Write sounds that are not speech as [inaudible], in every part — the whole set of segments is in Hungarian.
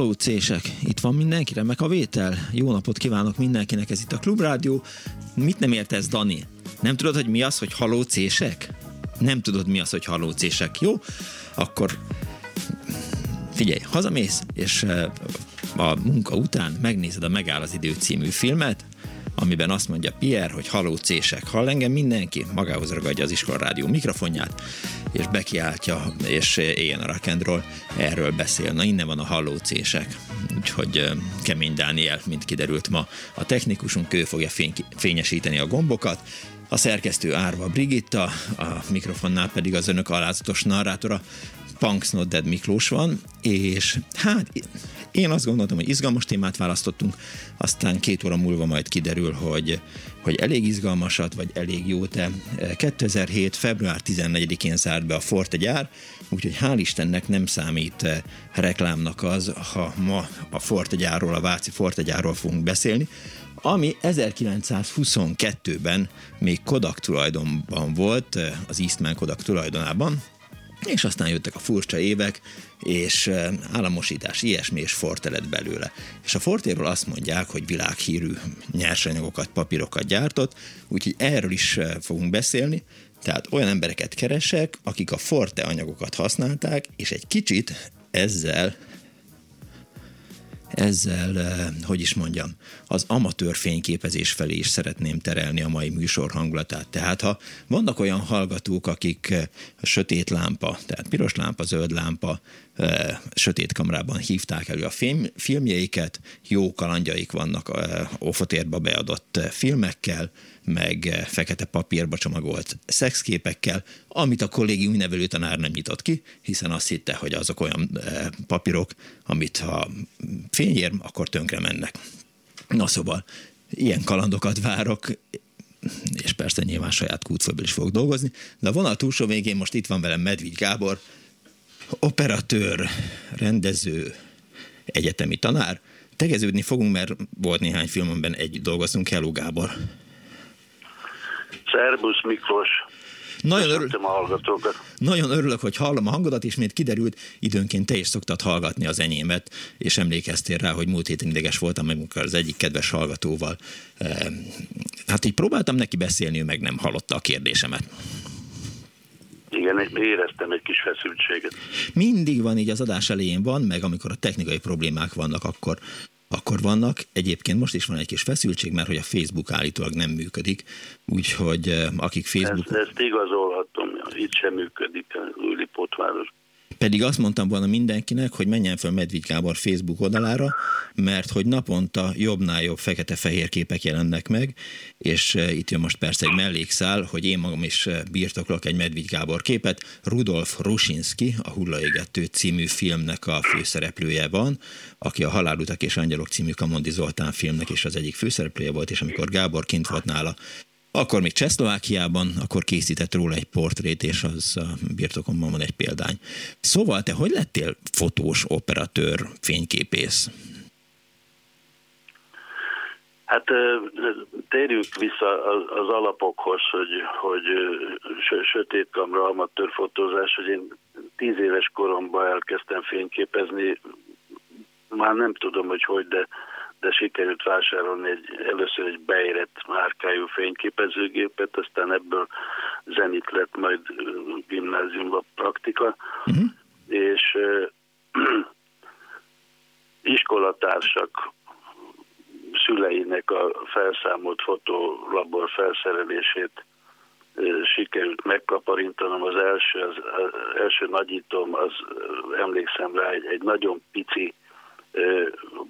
Haló cések, itt van mindenki, remek a vétel. Jó napot kívánok mindenkinek, ez itt a Klubrádió. Mit nem értesz, Dani? Nem tudod, hogy mi az, hogy haló cések? Nem tudod, mi az, hogy haló cések, jó? Akkor figyelj, hazamész, és eh, a munka után megnézed a Megáll az idő című filmet, amiben azt mondja Pierre, hogy haló cések. Hall engem mindenki, magához ragadja az iskolarádió mikrofonját, és bekiáltja, és éljen a rock erről beszél. Na innen van a halló cések. Úgyhogy kemény Dániel, mint kiderült ma, a technikusunk, ő fogja fény- fényesíteni a gombokat, a szerkesztő Árva Brigitta, a mikrofonnál pedig az önök alázatos narrátora, Punks Not Dead Miklós van, és hát én azt gondoltam, hogy izgalmas témát választottunk, aztán két óra múlva majd kiderül, hogy, hogy elég izgalmasat, vagy elég jó te. 2007. február 14-én zárt be a Forte gyár, úgyhogy hál' Istennek nem számít eh, reklámnak az, ha ma a Forte gyárról, a Váci Forte gyárról fogunk beszélni, ami 1922-ben még Kodak tulajdonban volt, eh, az Eastman Kodak tulajdonában, és aztán jöttek a furcsa évek, és államosítás, ilyesmi, és Forte lett belőle. És a Fortéről azt mondják, hogy világhírű nyersanyagokat, papírokat gyártott, úgyhogy erről is fogunk beszélni, tehát olyan embereket keresek, akik a Forte anyagokat használták, és egy kicsit ezzel ezzel, eh, hogy is mondjam, az amatőr fényképezés felé is szeretném terelni a mai műsor hangulatát. Tehát ha vannak olyan hallgatók, akik eh, a sötét lámpa, tehát piros lámpa, zöld lámpa, eh, sötét kamrában hívták elő a film, filmjeiket, jó kalandjaik vannak ófotérba beadott filmekkel, meg fekete papírba csomagolt szexképekkel, amit a kollégium nevelő tanár nem nyitott ki, hiszen azt hitte, hogy azok olyan papírok, amit ha fény ér, akkor tönkre mennek. Na szóval, ilyen kalandokat várok, és persze nyilván saját kútfőből is fog dolgozni, de a vonal túlsó végén most itt van velem Medvigy Gábor, operatőr, rendező, egyetemi tanár. Tegeződni fogunk, mert volt néhány filmben egy dolgoztunk. Hello Gábor! Szerbusz Miklós! Nagyon, örül... Nagyon örülök, hogy hallom a hangodat, és mint kiderült, időnként te is szoktad hallgatni az enyémet, és emlékeztél rá, hogy múlt héten ideges voltam meg az egyik kedves hallgatóval. Hát így próbáltam neki beszélni, ő meg nem hallotta a kérdésemet. Igen, éreztem egy kis feszültséget. Mindig van így az adás elején van, meg amikor a technikai problémák vannak, akkor akkor vannak. Egyébként most is van egy kis feszültség, mert hogy a Facebook állítólag nem működik, úgyhogy eh, akik Facebook... Ezt, ezt igazolhatom, itt sem működik az Újlipótváros. Pedig azt mondtam volna mindenkinek, hogy menjen fel Medvigy Gábor Facebook oldalára, mert hogy naponta jobbnál jobb fekete-fehér képek jelennek meg, és uh, itt jön most persze egy mellékszál, hogy én magam is uh, birtoklok egy Medvigy Gábor képet. Rudolf Rusinski, a Hullaégető című filmnek a főszereplője van, aki a Halálutak és Angyalok című Kamondi Zoltán filmnek is az egyik főszereplője volt, és amikor Gábor kint volt nála, akkor még Csehszlovákiában, akkor készített róla egy portrét, és az a birtokomban van egy példány. Szóval te hogy lettél fotós, operatőr, fényképész? Hát térjünk vissza az, alapokhoz, hogy, hogy sötét kamra, amatőr fotózás, hogy én tíz éves koromban elkezdtem fényképezni, már nem tudom, hogy hogy, de, de sikerült vásárolni egy, először egy beérett márkájú fényképezőgépet, aztán ebből zenit lett majd gimnáziumban praktika, uh-huh. és [clears throat] iskolatársak szüleinek a felszámolt fotolabor felszerelését sikerült megkaparintanom. Az első, az, az első nagyítom, az emlékszem rá, egy, egy nagyon pici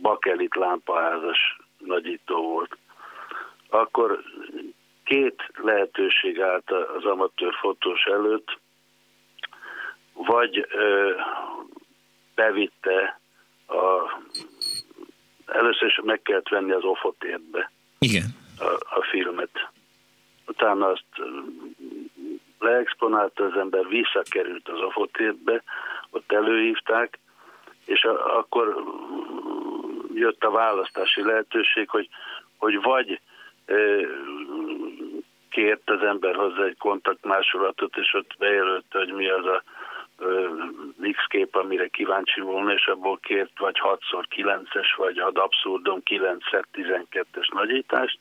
bakelit lámpaházas nagyító volt. Akkor két lehetőség állt az amatőr fotós előtt, vagy ö, bevitte a először is meg kellett venni az ofotérbe Igen. A, a filmet. Utána azt leexponálta az ember, visszakerült az ofotérbe, ott előhívták, és a, akkor jött a választási lehetőség, hogy, hogy vagy e, kért az ember hozzá egy kontaktmásolatot, és ott bejelölte, hogy mi az a X kép, amire kíváncsi volna, és abból kért vagy 6x9-es, vagy ad abszurdum 9x12-es nagyítást,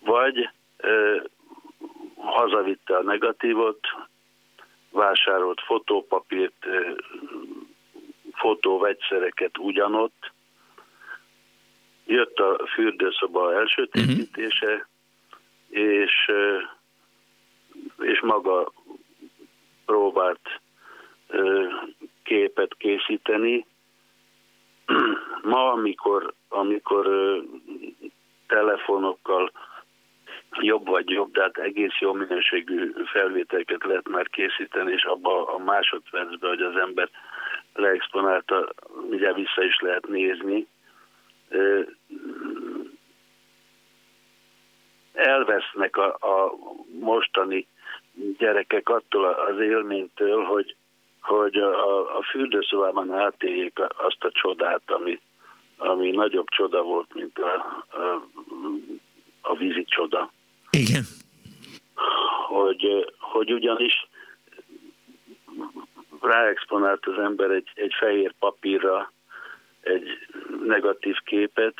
vagy ö, hazavitte a negatívot, vásárolt fotópapírt, ö, fotóvegyszereket ugyanott, jött a fürdőszoba elsötétítése, uh-huh. és, és maga próbált képet készíteni. Ma, amikor, amikor telefonokkal jobb vagy jobb, de hát egész jó minőségű felvételeket lehet már készíteni, és abban a másodpercben, hogy az ember leexponálta, ugye vissza is lehet nézni. Elvesznek a, a mostani gyerekek attól az élménytől, hogy, hogy a, a fürdőszobában átéljék azt a csodát, ami, ami nagyobb csoda volt, mint a, a, a vízi csoda. Igen. Hogy, hogy ugyanis ráexponált az ember egy, egy fehér papírra egy negatív képet,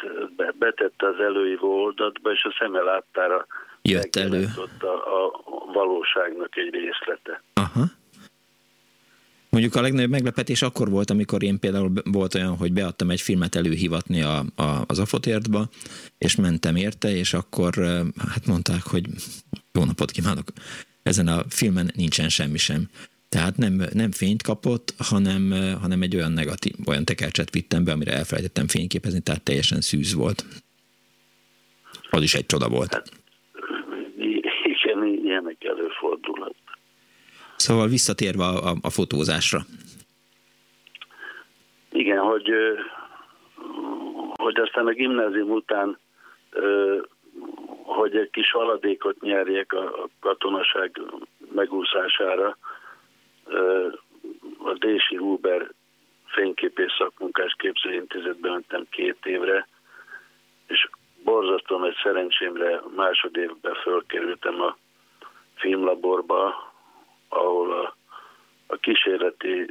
betette az előívó oldatba, és a szeme láttára jött elő. A, a valóságnak egy részlete. Aha. Mondjuk a legnagyobb meglepetés akkor volt, amikor én például volt olyan, hogy beadtam egy filmet előhivatni a, a, az Afotértba, és mentem érte, és akkor hát mondták, hogy jó napot kívánok, ezen a filmen nincsen semmi sem. Tehát nem, nem fényt kapott, hanem, hanem egy olyan negatív, olyan tekercset vittem be, amire elfelejtettem fényképezni, tehát teljesen szűz volt. Az is egy csoda volt. Igen, ilyenek előfordulhat. Szóval visszatérve a, a, a fotózásra. Igen, hogy, hogy aztán a gimnázium után hogy egy kis haladékot nyerjek a katonaság megúszására, a Dési Huber fényképész szakmunkás képzőintézetben mentem két évre, és borzasztóan egy szerencsémre másodévben fölkerültem a filmlaborba, ahol a, a kísérleti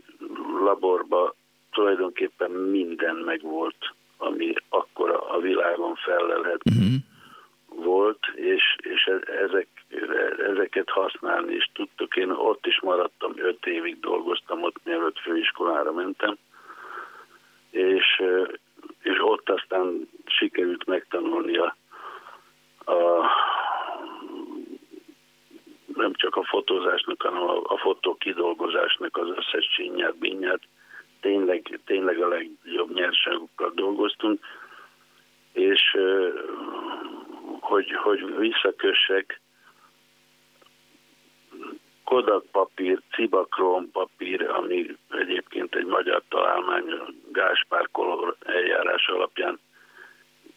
laborba tulajdonképpen minden megvolt, ami akkor a világon felelhet. Uh-huh volt, és, és e, ezek, ezeket használni is tudtuk. Én ott is maradtam, öt évig dolgoztam ott, mielőtt főiskolára mentem, és, és ott aztán sikerült megtanulni a, a nem csak a fotózásnak, hanem a, a fotó kidolgozásnak az összes csinyát, binyát. Tényleg, tényleg a legjobb nyerságokkal dolgoztunk, és hogy, hogy visszakössek, Kodak papír, Cibakróm papír, ami egyébként egy magyar találmány, Gáspár Kolor eljárás alapján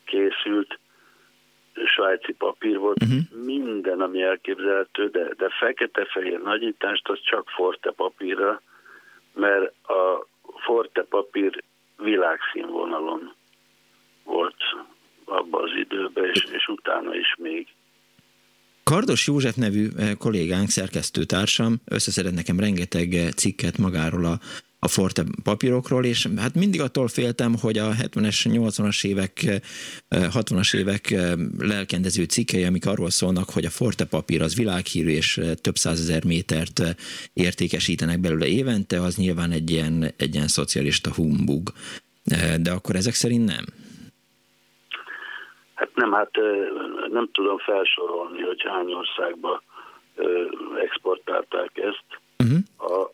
készült, svájci papír volt, uh-huh. minden, ami elképzelhető, de, de fekete-fehér nagyítást az csak forte papírra, mert a forte papír világszínvonalon volt abba az időbe, és, és utána is még. Kardos József nevű kollégánk, szerkesztőtársam összeszedett nekem rengeteg cikket magáról a a Forte papírokról, és hát mindig attól féltem, hogy a 70-es, 80-as évek, 60-as évek lelkendező cikkei, amik arról szólnak, hogy a Forte papír az világhírű, és több százezer métert értékesítenek belőle évente, az nyilván egy ilyen, egy ilyen szocialista humbug. De akkor ezek szerint nem? Hát nem, hát nem tudom felsorolni, hogy hány országba exportálták ezt. Uh-huh. A,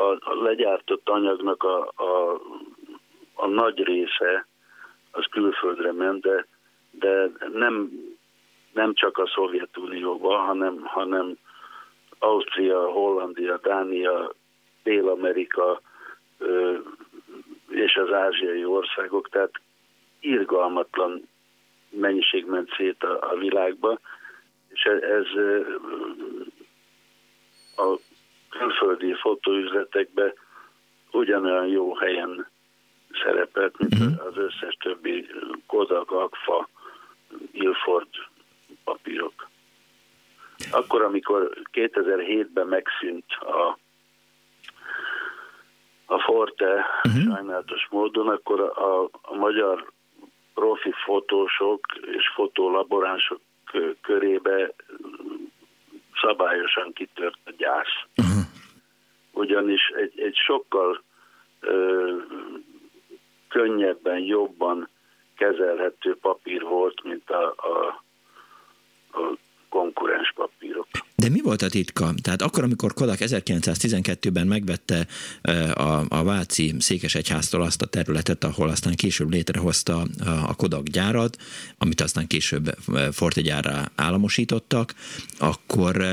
a, a legyártott anyagnak a, a, a nagy része az külföldre ment, de, de nem, nem csak a Szovjetunióba, hanem, hanem Ausztria, Hollandia, Dánia, Dél-Amerika és az ázsiai országok, tehát irgalmatlan mennyiség ment szét a, a világba, és ez, ez a külföldi fotóüzletekben ugyanolyan jó helyen szerepelt, mint uh-huh. az összes többi Kodak, Agfa, Ilford papírok. Akkor, amikor 2007-ben megszűnt a, a Forte uh-huh. sajnálatos módon, akkor a, a magyar profi fotósok és fotolaboránsok körébe szabályosan kitört a gyász. Uh-huh. Ugyanis egy, egy sokkal ö, könnyebben, jobban kezelhető papír volt, mint a, a, a konkurens papírok. De mi volt a titka? Tehát akkor, amikor Kodak 1912-ben megvette a, a Váci Székesegyháztól azt a területet, ahol aztán később létrehozta a Kodak gyárat, amit aztán később Forte gyárra államosítottak, akkor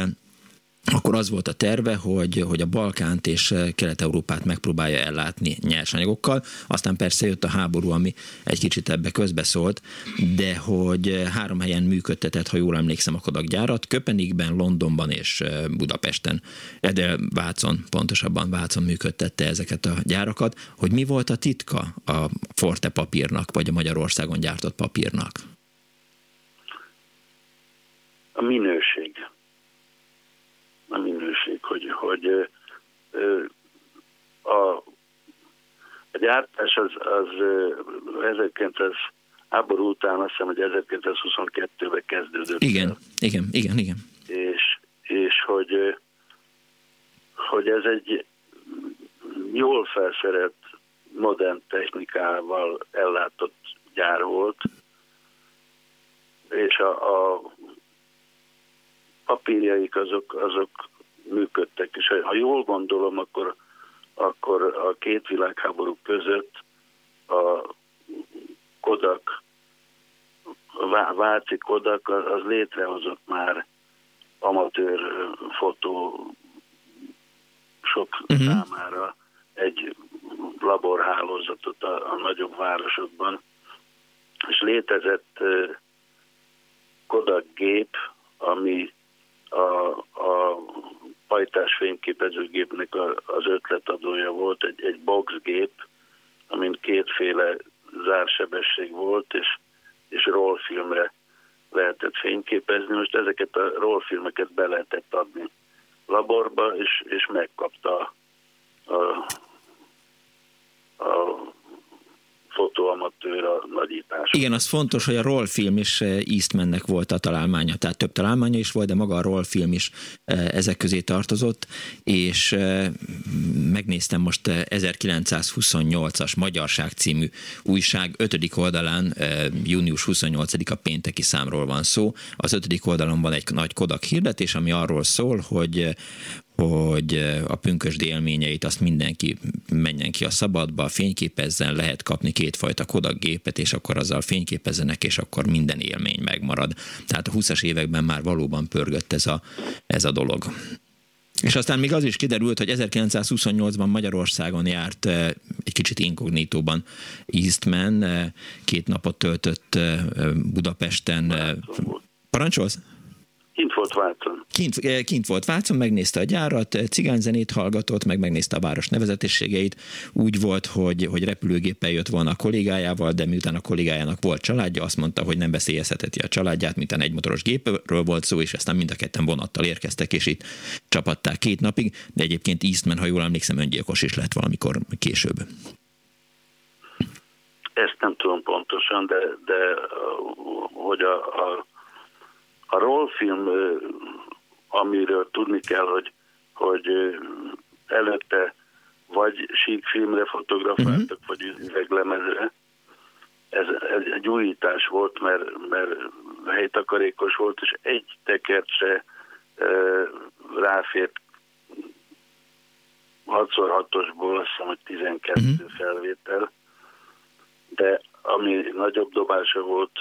akkor az volt a terve, hogy, hogy a Balkánt és Kelet-Európát megpróbálja ellátni nyersanyagokkal. Aztán persze jött a háború, ami egy kicsit ebbe közbeszólt, de hogy három helyen működtetett, ha jól emlékszem, a Kodak gyárat, Köpenigben, Londonban és Budapesten. De Vácon, pontosabban Vácon működtette ezeket a gyárakat. Hogy mi volt a titka a Forte papírnak, vagy a Magyarországon gyártott papírnak? A minőség a minőség, hogy, hogy a, a gyártás az, az 1900 háború után azt hiszem, hogy 1922-ben kezdődött. Igen, igen, igen, igen. És, és hogy, hogy ez egy jól felszerelt modern technikával ellátott gyár volt, és a, a papírjaik azok, azok működtek, és ha jól gondolom, akkor, akkor a két világháború között a Kodak, a Váci Kodak az létrehozott már amatőr fotó sok uh-huh. számára egy laborhálózatot a, a nagyobb városokban, és létezett Kodak gép, ami a, a pajtás fényképezőgépnek az ötletadója volt, egy, egy boxgép, amin kétféle zársebesség volt, és, és rollfilmre lehetett fényképezni. Most ezeket a rollfilmeket be lehetett adni laborba, és, és megkapta a, a fotóamatőr a nagyítás. Igen, az fontos, hogy a rollfilm is eh, Eastmannek volt a találmánya, tehát több találmánya is volt, de maga a rollfilm is eh, ezek közé tartozott, és eh, megnéztem most 1928-as Magyarság című újság 5. oldalán, június 28-a pénteki számról van szó. Az 5. oldalon van egy nagy Kodak hirdetés, ami arról szól, hogy hogy a pünkösdi élményeit azt mindenki menjen ki a szabadba, fényképezzen, lehet kapni kétfajta Kodak gépet, és akkor azzal fényképezzenek, és akkor minden élmény megmarad. Tehát a 20-as években már valóban pörgött ez a, ez a dolog. És aztán még az is kiderült, hogy 1928-ban Magyarországon járt egy kicsit inkognitóban Eastman, két napot töltött Budapesten. Parancsolsz? Kint volt Vácon. Kint, eh, kint volt Vácon, megnézte a gyárat, eh, cigányzenét hallgatott, meg megnézte a város nevezetességeit. Úgy volt, hogy, hogy repülőgéppel jött volna a kollégájával, de miután a kollégájának volt családja, azt mondta, hogy nem veszélyezheteti a családját, miután egy motoros gépről volt szó, és aztán mind a ketten vonattal érkeztek, és itt csapatták két napig, de egyébként Eastman, ha jól emlékszem, öngyilkos is lett valamikor később. Ezt nem tudom pontosan, de, de hogy a, a a rollfilm, amiről tudni kell, hogy, hogy előtte vagy síkfilmre fotografáltak, uh-huh. vagy üveglemezre. Ez, ez egy újítás volt, mert, mert helytakarékos volt, és egy tekert se e, ráfért 6x6-osból, azt hiszem, hogy 12 uh-huh. Mhm. felvétel, de ami nagyobb dobása volt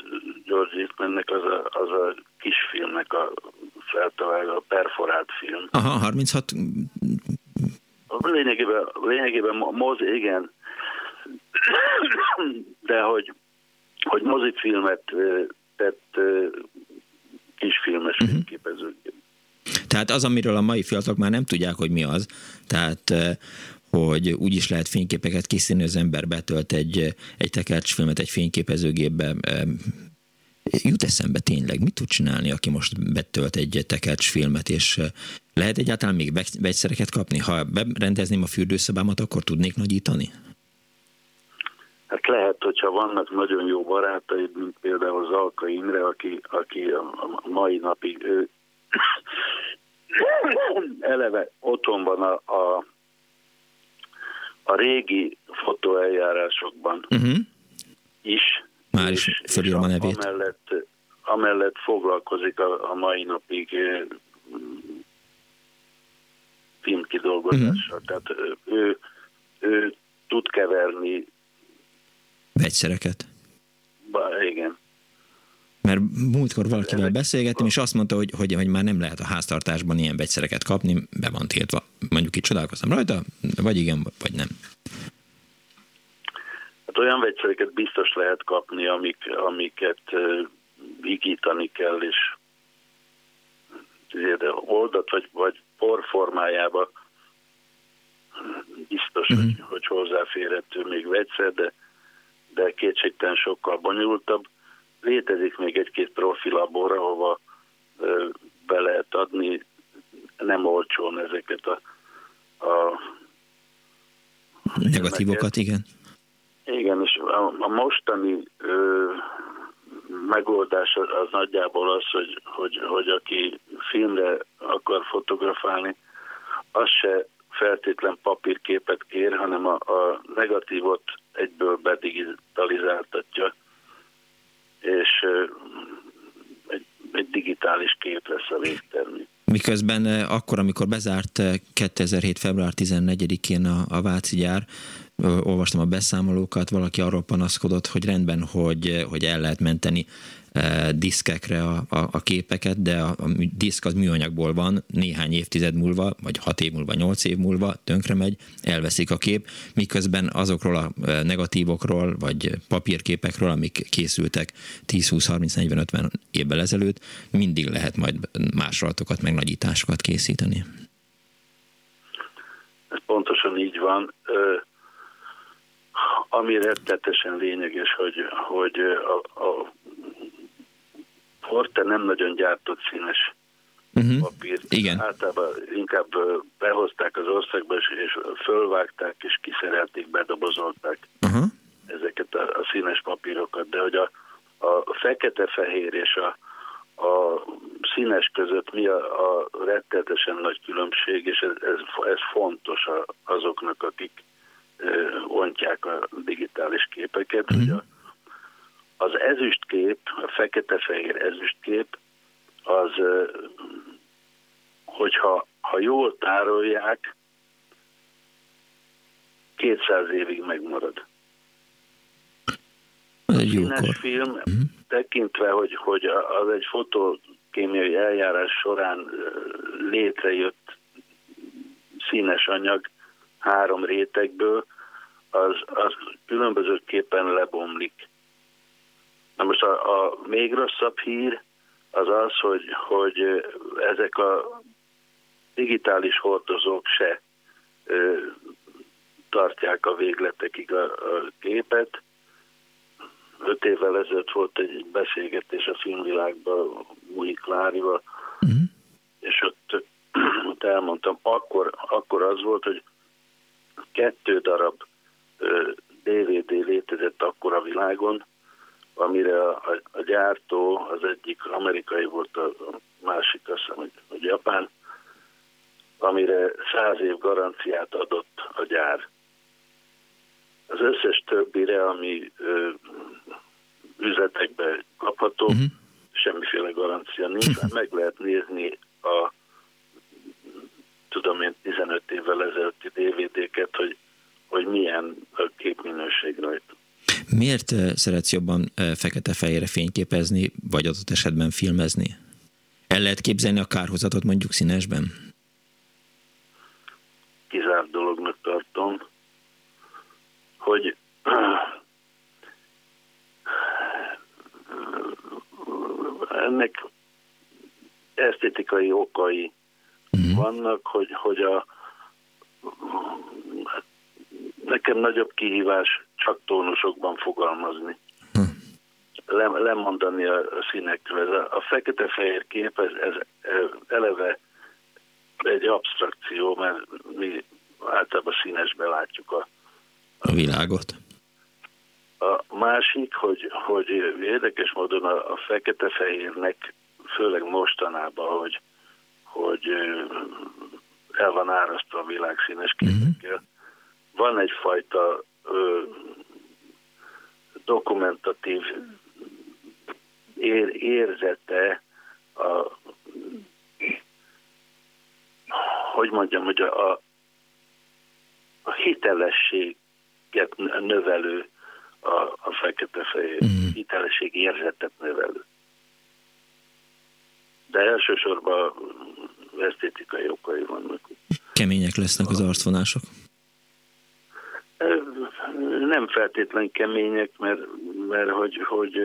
George Eastmannek, az a, az a kisfilmnek a feltalálva, a perforált film. Aha, 36... Lényegében, lényegében moz, igen, de hogy, hogy mozifilmet tett kisfilmes uh-huh. Mhm. képezőgép. Tehát az, amiről a mai fiatalok már nem tudják, hogy mi az, tehát hogy úgy is lehet fényképeket készíteni, az ember betölt egy, egy tekercsfilmet egy fényképezőgépbe, jut eszembe tényleg, mit tud csinálni, aki most betölt egy tekercsfilmet, és lehet egyáltalán még vegyszereket kapni? Ha berendezném a fürdőszobámat, akkor tudnék nagyítani? Hát lehet, hogyha vannak nagyon jó barátaid, mint például Zalka Imre, aki, aki a mai napig ő, [coughs] eleve otthon van a, a a régi fotóeljárásokban uh-huh. is. Már is felírom a nevét. Amellett, amellett foglalkozik a, a mai napig filmkidolgozással. Uh-huh. Tehát ő, ő tud keverni vegyszereket. Ba, igen. Mert múltkor valakivel beszélgettem, és azt mondta, hogy, hogy, hogy már nem lehet a háztartásban ilyen vegyszereket kapni, be van tiltva. Mondjuk itt csodálkoztam rajta, vagy igen, vagy nem. Hát olyan vegyszereket biztos lehet kapni, amik, amiket uh, higítani kell, és de oldat vagy, vagy por formájába biztos, uh-huh. hogy, hogy hozzáférhető még vegyszer, de, de kétségtelen sokkal bonyolultabb létezik még egy-két profilabor, ahova be lehet adni. Nem olcsón ezeket a, a negatívokat, igen. Igen, és a, a mostani ö, megoldás az, az nagyjából az, hogy, hogy, hogy aki filmre akar fotografálni, az se feltétlen papírképet kér, hanem a, a negatívot egyből bedigitalizáltatja, és egy, egy digitális kép lesz a végtermék. Miközben akkor, amikor bezárt 2007. február 14-én a, a Váci gyár, olvastam a beszámolókat, valaki arról panaszkodott, hogy rendben, hogy, hogy el lehet menteni diszkekre a, a, a képeket, de a, a diszk az műanyagból van, néhány évtized múlva, vagy hat év múlva, nyolc év múlva tönkre megy, elveszik a kép, miközben azokról a negatívokról, vagy papírképekről, amik készültek 10, 20, 30, 40, 50 évvel ezelőtt, mindig lehet majd másolatokat, meg nagyításokat készíteni. Ez pontosan így van. Ami rettetesen lényeges, hogy, hogy a, a Forte nem nagyon gyártott színes uh-huh. papírt. Igen. Általában inkább behozták az országba, és, és fölvágták, és kiszerelték, bedobozolták uh-huh. ezeket a, a színes papírokat. De hogy a, a fekete-fehér és a, a színes között mi a, a rettetesen nagy különbség, és ez, ez, ez fontos a, azoknak, akik ontják a digitális képeket, uh-huh. hogy a, az ezüstkép, a fekete-fehér ezüstkép, az, hogyha ha jól tárolják, 200 évig megmarad. Egy jókor. film, uh-huh. tekintve, hogy, hogy az egy fotokémiai eljárás során létrejött színes anyag három rétegből, az, az különbözőképpen lebomlik. Na most a, a még rosszabb hír, az az, hogy, hogy ezek a digitális hordozók se ö, tartják a végletekig a, a képet. Öt évvel ezelőtt volt egy beszélgetés a filmvilágban Múi Klárival, uh-huh. és ott, ott elmondtam, akkor, akkor az volt, hogy kettő darab ö, DVD létezett akkor a világon, amire a, a, gyártó, az egyik amerikai volt, a, a másik azt hiszem, hogy, hogy japán, amire száz év garanciát adott a gyár. Az összes többire, ami ö, üzletekben kapható, uh-huh. semmiféle garancia nincs, uh-huh. meg lehet nézni a tudom én 15 évvel ezelőtti DVD-ket, hogy, hogy milyen képminőség rajta. Miért szeretsz jobban fekete-fehérre fényképezni, vagy adott esetben filmezni? El lehet képzelni a kárhozatot mondjuk színesben? Kizárt dolognak tartom, hogy [clears throat] ennek esztétikai okai uh-huh. vannak, hogy, hogy a nekem nagyobb kihívás csak tónusokban fogalmazni. Le, lemondani a, a színekről. Ez a, a fekete-fehér kép, ez, ez eleve egy abstrakció, mert mi általában színesbe látjuk a, a világot. A másik, hogy, hogy érdekes módon a, a fekete-fehérnek, főleg mostanában, hogy hogy el van árasztva a világ színes képekkel. Uh-huh. Van egyfajta ö, dokumentatív ér, érzete a hogy mondjam, hogy a, a, a hitelességet növelő a, a fekete-fehér, uh-huh. hitelesség érzetet növelő. De elsősorban esztétikai okai vannak. Kemények lesznek az arcvonások? Nem feltétlen kemények, mert, mert hogy, hogy,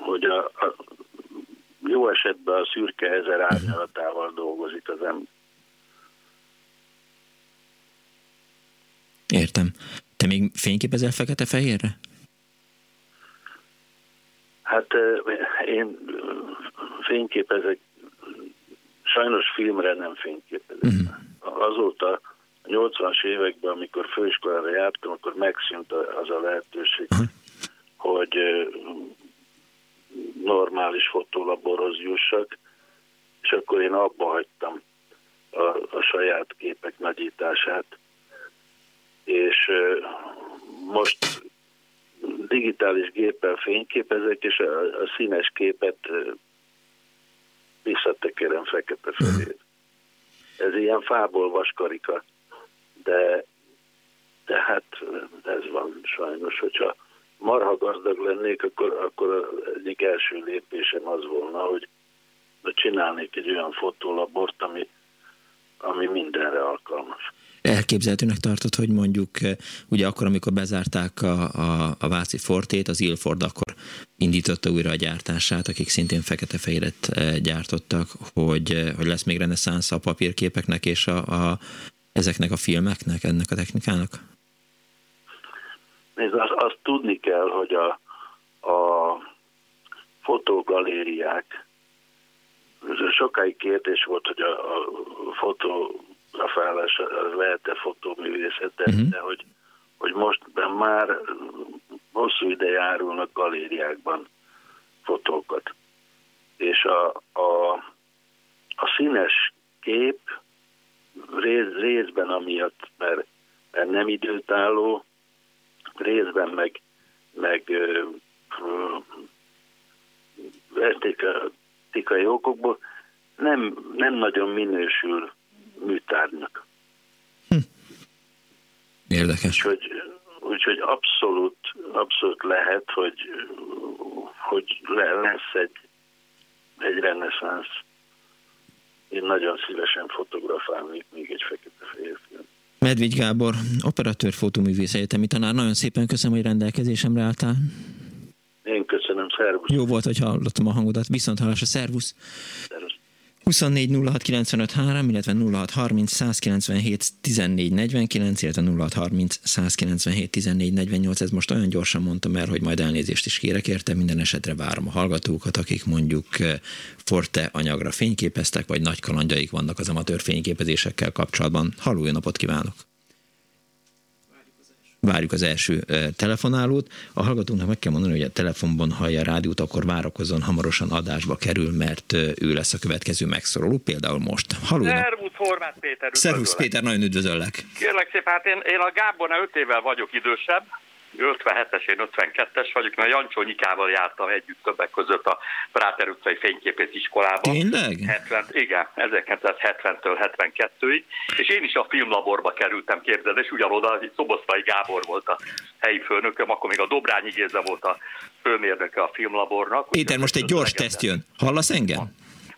hogy a, a jó esetben a szürke ezer árnyalatával dolgozik az ember. Értem. Te még fényképezel fekete-fehérre? Hát én fényképezek Sajnos filmre nem fényképezek. Uh-huh. Azóta a 80-as években, amikor főiskolára jártam, akkor megszűnt az a lehetőség, uh-huh. hogy normális fotolaborhoz jussak, és akkor én abba hagytam a, a saját képek nagyítását, és most digitális géppel fényképezek, és a, a színes képet visszatekerem fekete-fehér. Ez ilyen fából vaskarika, de, de hát ez van sajnos, hogyha marha gazdag lennék, akkor, akkor egyik első lépésem az volna, hogy, csinálnék egy olyan fotólabort, ami, ami mindenre alkalmas. Elképzelhetőnek tartott, hogy mondjuk eh, ugye akkor, amikor bezárták a, a, a Váci Fortét, az Ilford akkor indította újra a gyártását, akik szintén fekete-fehéret eh, gyártottak, hogy, eh, hogy lesz még reneszánsz a papírképeknek és a, a, ezeknek a filmeknek, ennek a technikának? Nézd, azt, azt tudni kell, hogy a, a fotogalériák, sokáig kérdés volt, hogy a, a fotó fotografálás lehet-e fotóművészet, de, uh-huh. de hogy, hogy most már hosszú ide járulnak galériákban fotókat. És a, a, a színes kép rész, részben amiatt, mert, mert nem időtálló, részben meg, meg esztétikai okokból nem, nem nagyon minősül műtárgyak. Hm. Érdekes. Úgyhogy, úgyhogy abszolút, abszolút lehet, hogy, hogy lesz egy, egy reneszánsz. Én nagyon szívesen fotografálnék még egy fekete-fehér film. Medvigy Gábor, operatőr fotóművész egyetemi tanár, nagyon szépen köszönöm, hogy rendelkezésemre álltál. Én köszönöm Szervusz. Jó volt, hogy hallottam a hangodat. Viszont hallás a szervusz. Szervusz. 24 06 95 3, illetve 06 30 197 14 49, illetve 06 30 197 14 48. Ez most olyan gyorsan mondtam el, hogy majd elnézést is kérek érte. Minden esetre várom a hallgatókat, akik mondjuk eh, Forte anyagra fényképeztek, vagy nagy kalandjaik vannak az amatőr fényképezésekkel kapcsolatban. Halló, napot kívánok! Várjuk az első telefonálót. A hallgatónak meg kell mondani, hogy a telefonban hallja a rádiót, akkor várakozzon, hamarosan adásba kerül, mert ő lesz a következő megszoroló, például most. Halló! Szervusz, Horváth Péter! Szervusz, Péter, nagyon üdvözöllek! Kérlek szépen, hát én, én a Gábornál 5 évvel vagyok idősebb, 57-es, én 52-es vagyok, mert Jancsó Nyikával jártam együtt többek között a Práter utcai fényképész iskolában. Tényleg? 70, igen, 1970-től 72-ig, és én is a filmlaborba kerültem, képzeld, és ugyanoda Szoboszlai Gábor volt a helyi főnököm, akkor még a Dobrányi Géza volt a főmérnöke a filmlabornak. Péter, most egy gyors teszt jön. Hallasz engem?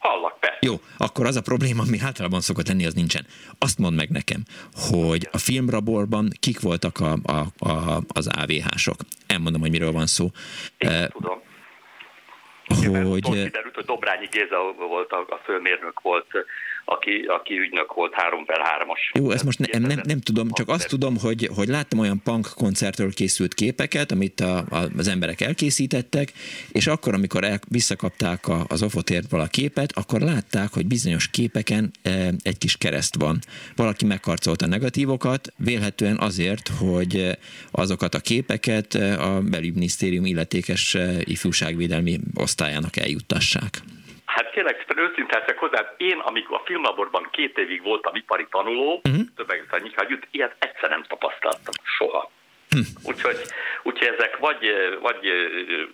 Hallak, persze. Jó, akkor az a probléma, ami általában szokott lenni, az nincsen. Azt mondd meg nekem, hogy a filmraborban kik voltak a, a, a, az AVH-sok. Elmondom, hogy miről van szó. Én uh, tudom. Hogy... Kiderült, hogy Dobrányi Géza volt, a, a főmérnök volt aki, aki ügynök volt 3 per 3-as. Jó, ezt most ne, nem, nem tudom, csak azt tudom, hogy, hogy láttam olyan punk koncertről készült képeket, amit a, a, az emberek elkészítettek, és akkor, amikor el, visszakapták a, az ofotértből a képet, akkor látták, hogy bizonyos képeken e, egy kis kereszt van. Valaki megkarcolta a negatívokat, vélhetően azért, hogy azokat a képeket a belügyminisztérium illetékes e, ifjúságvédelmi osztályának eljuttassák. Hát kérlek szépen őszinte leszek hozzá, én amikor a filmlaborban két évig voltam ipari tanuló, uh-huh. többek között együtt, ilyet egyszer nem tapasztaltam, soha. Hm. Úgyhogy, úgyhogy ezek vagy, vagy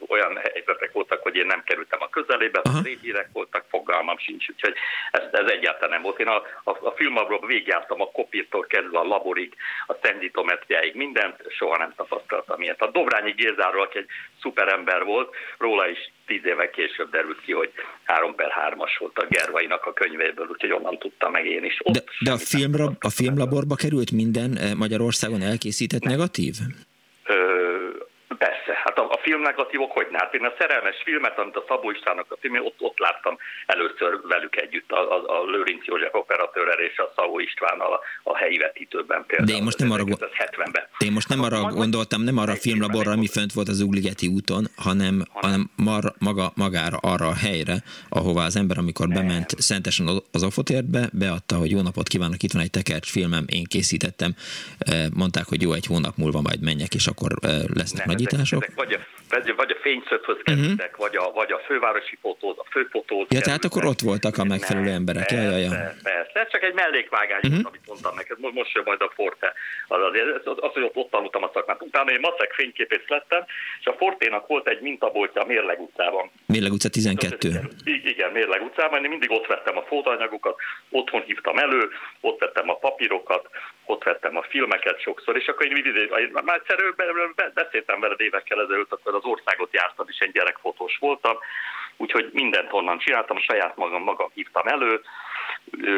olyan helyzetek voltak, hogy én nem kerültem a közelébe, vagy hírek voltak, fogalmam sincs, úgyhogy ez, ez egyáltalán nem volt. Én a, a, a filmabról végigjártam a kopírtól kezdve a laborig, a szenditometriáig, mindent, soha nem tapasztaltam ilyet. A Dobrányi Gézáról, aki egy szuperember volt, róla is tíz éve később derült ki, hogy 3 per 3-as volt a Gervainak a könyvéből, úgyhogy onnan tudtam meg én is. Ott de, de a, filmra, a filmlaborba került minden eh, Magyarországon elkészített nem. negatív? Persze, hát a, a filmnegatívok hogy hát én a szerelmes filmet, amit a Szabó Istvánnak a film, ott, ott láttam először velük együtt a, a, a Lőrinc József operatőrrel és a Szabó Istvánnal a, a helyi vetítőben például. De én most nem arra, én most nem arra gondoltam, nem arra a filmlaborra, ami fönt volt az Ugligeti úton, hanem, hanem mar, maga, magára arra a helyre, ahová az ember, amikor bement szentesen az Ofotértbe, beadta, hogy jó napot kívánok, itt van egy tekercs filmem, én készítettem, mondták, hogy jó, egy hónap múlva majd menjek, és akkor lesznek nem, nagyítások. Ezek, ezek vagy a vagy a fényszöghöz mhm. kerültek, uh-huh. vagy, a, vagy a fővárosi fotóz, a főfotóz. Ja, tehát akkor ott voltak a megfelelő emberek. Persze, ja, ja, ja. persze, ez csak egy mellékvágány, uh-huh. amit mondtam neked, most jön majd a Forte. Az, az, az, az, hogy ott, ott tanultam a szakmát. Utána én maszek fényképész lettem, és a Forténak volt egy mintaboltja a Mérleg utcában. Mérleg utca 12. Igen, Mérleg utcában, én mindig ott vettem a fotóanyagokat, otthon hívtam elő, ott vettem a papírokat, ott vettem a filmeket sokszor, és akkor én, én már egyszer beszéltem veled évekkel ezelőtt, akkor az országot jártam, és egy gyerekfotós voltam, úgyhogy mindent onnan csináltam, saját magam magam hívtam elő,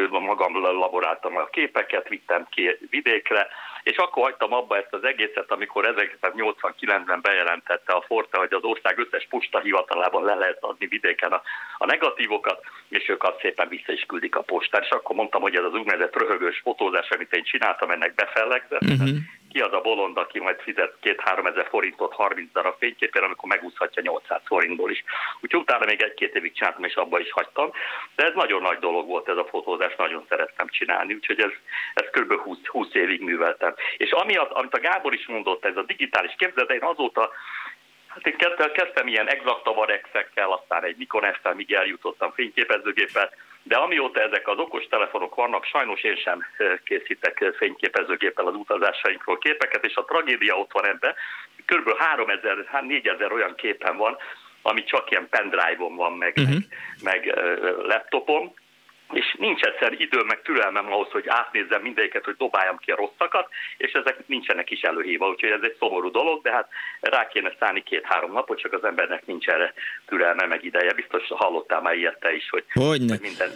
magam laboráltam a képeket, vittem ki vidékre, és akkor hagytam abba ezt az egészet, amikor 1989-ben bejelentette a Forte, hogy az ország összes posta hivatalában le lehet adni vidéken a, a negatívokat, és ők azt szépen vissza is küldik a postán, és akkor mondtam, hogy ez az úgynevezett röhögős fotózás, amit én csináltam, ennek befellegzett, uh-huh ki az a bolond, aki majd fizet két-három ezer forintot 30 darab fényképére, amikor megúszhatja 800 forintból is. Úgyhogy utána még egy-két évig csináltam, és abba is hagytam. De ez nagyon nagy dolog volt ez a fotózás, nagyon szerettem csinálni, úgyhogy ez, ez kb. 20, 20 évig műveltem. És ami, amit a Gábor is mondott, ez a digitális képzet, én azóta Hát én kezdtem ilyen exaktavarexekkel, aztán egy Nikon s míg eljutottam fényképezőgéppel, de amióta ezek az okos telefonok vannak, sajnos én sem készítek fényképezőgéppel az utazásainkról képeket, és a tragédia ott van ebben, kb. 3000-4000 olyan képen van, ami csak ilyen pendrive-on van, meg, uh-huh. meg, meg laptopon, és nincs egyszer időm meg türelmem ahhoz, hogy átnézzem mindegyiket, hogy dobáljam ki a rosszakat, és ezek nincsenek is előhívva, úgyhogy ez egy szomorú dolog, de hát rá kéne szállni két-három napot, csak az embernek nincs erre türelme meg ideje. Biztos hallottál már ilyet te is, hogy, hogy minden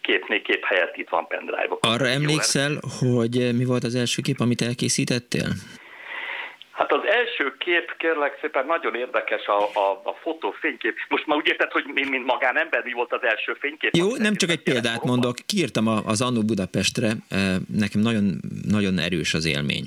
kép, kép helyett itt van pendrive Arra emlékszel, hogy mi volt az első kép, amit elkészítettél? Hát az első kép, kérlek szépen, nagyon érdekes a, a, a fotó fénykép. Most már úgy érted, hogy mint, mint magánember mi volt az első fénykép? Jó, nem csak egy példát mondok. Kiírtam az Annó Budapestre, nekem nagyon, nagyon erős az élmény.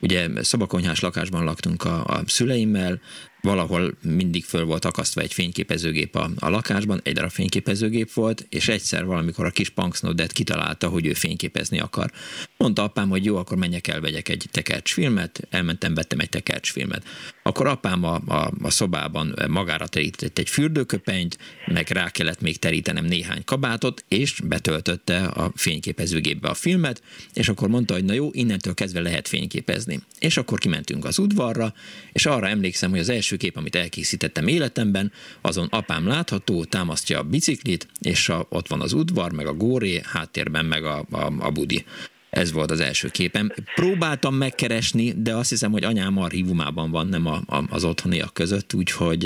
Ugye szobakonyhás lakásban laktunk a, a szüleimmel, valahol mindig föl volt akasztva egy fényképezőgép a, a lakásban, egy darab fényképezőgép volt, és egyszer valamikor a kis Punksnodet kitalálta, hogy ő fényképezni akar. Mondta apám, hogy jó, akkor menjek el, vegyek egy tekercsfilmet, elmentem, vettem egy tekercsfilmet. Akkor apám a, a, a szobában magára terített egy fürdőköpenyt, meg rá kellett még terítenem néhány kabátot, és betöltötte a fényképezőgépbe a filmet, és akkor mondta, hogy na jó, innentől kezdve lehet fényképezni. És akkor kimentünk az udvarra, és arra emlékszem, hogy az első kép, amit elkészítettem életemben, azon apám látható, támasztja a biciklit, és a, ott van az udvar, meg a góré, háttérben meg a, a, a budi. Ez volt az első képem. Próbáltam megkeresni, de azt hiszem, hogy anyám archívumában van, nem a, a, az otthoniak között, úgyhogy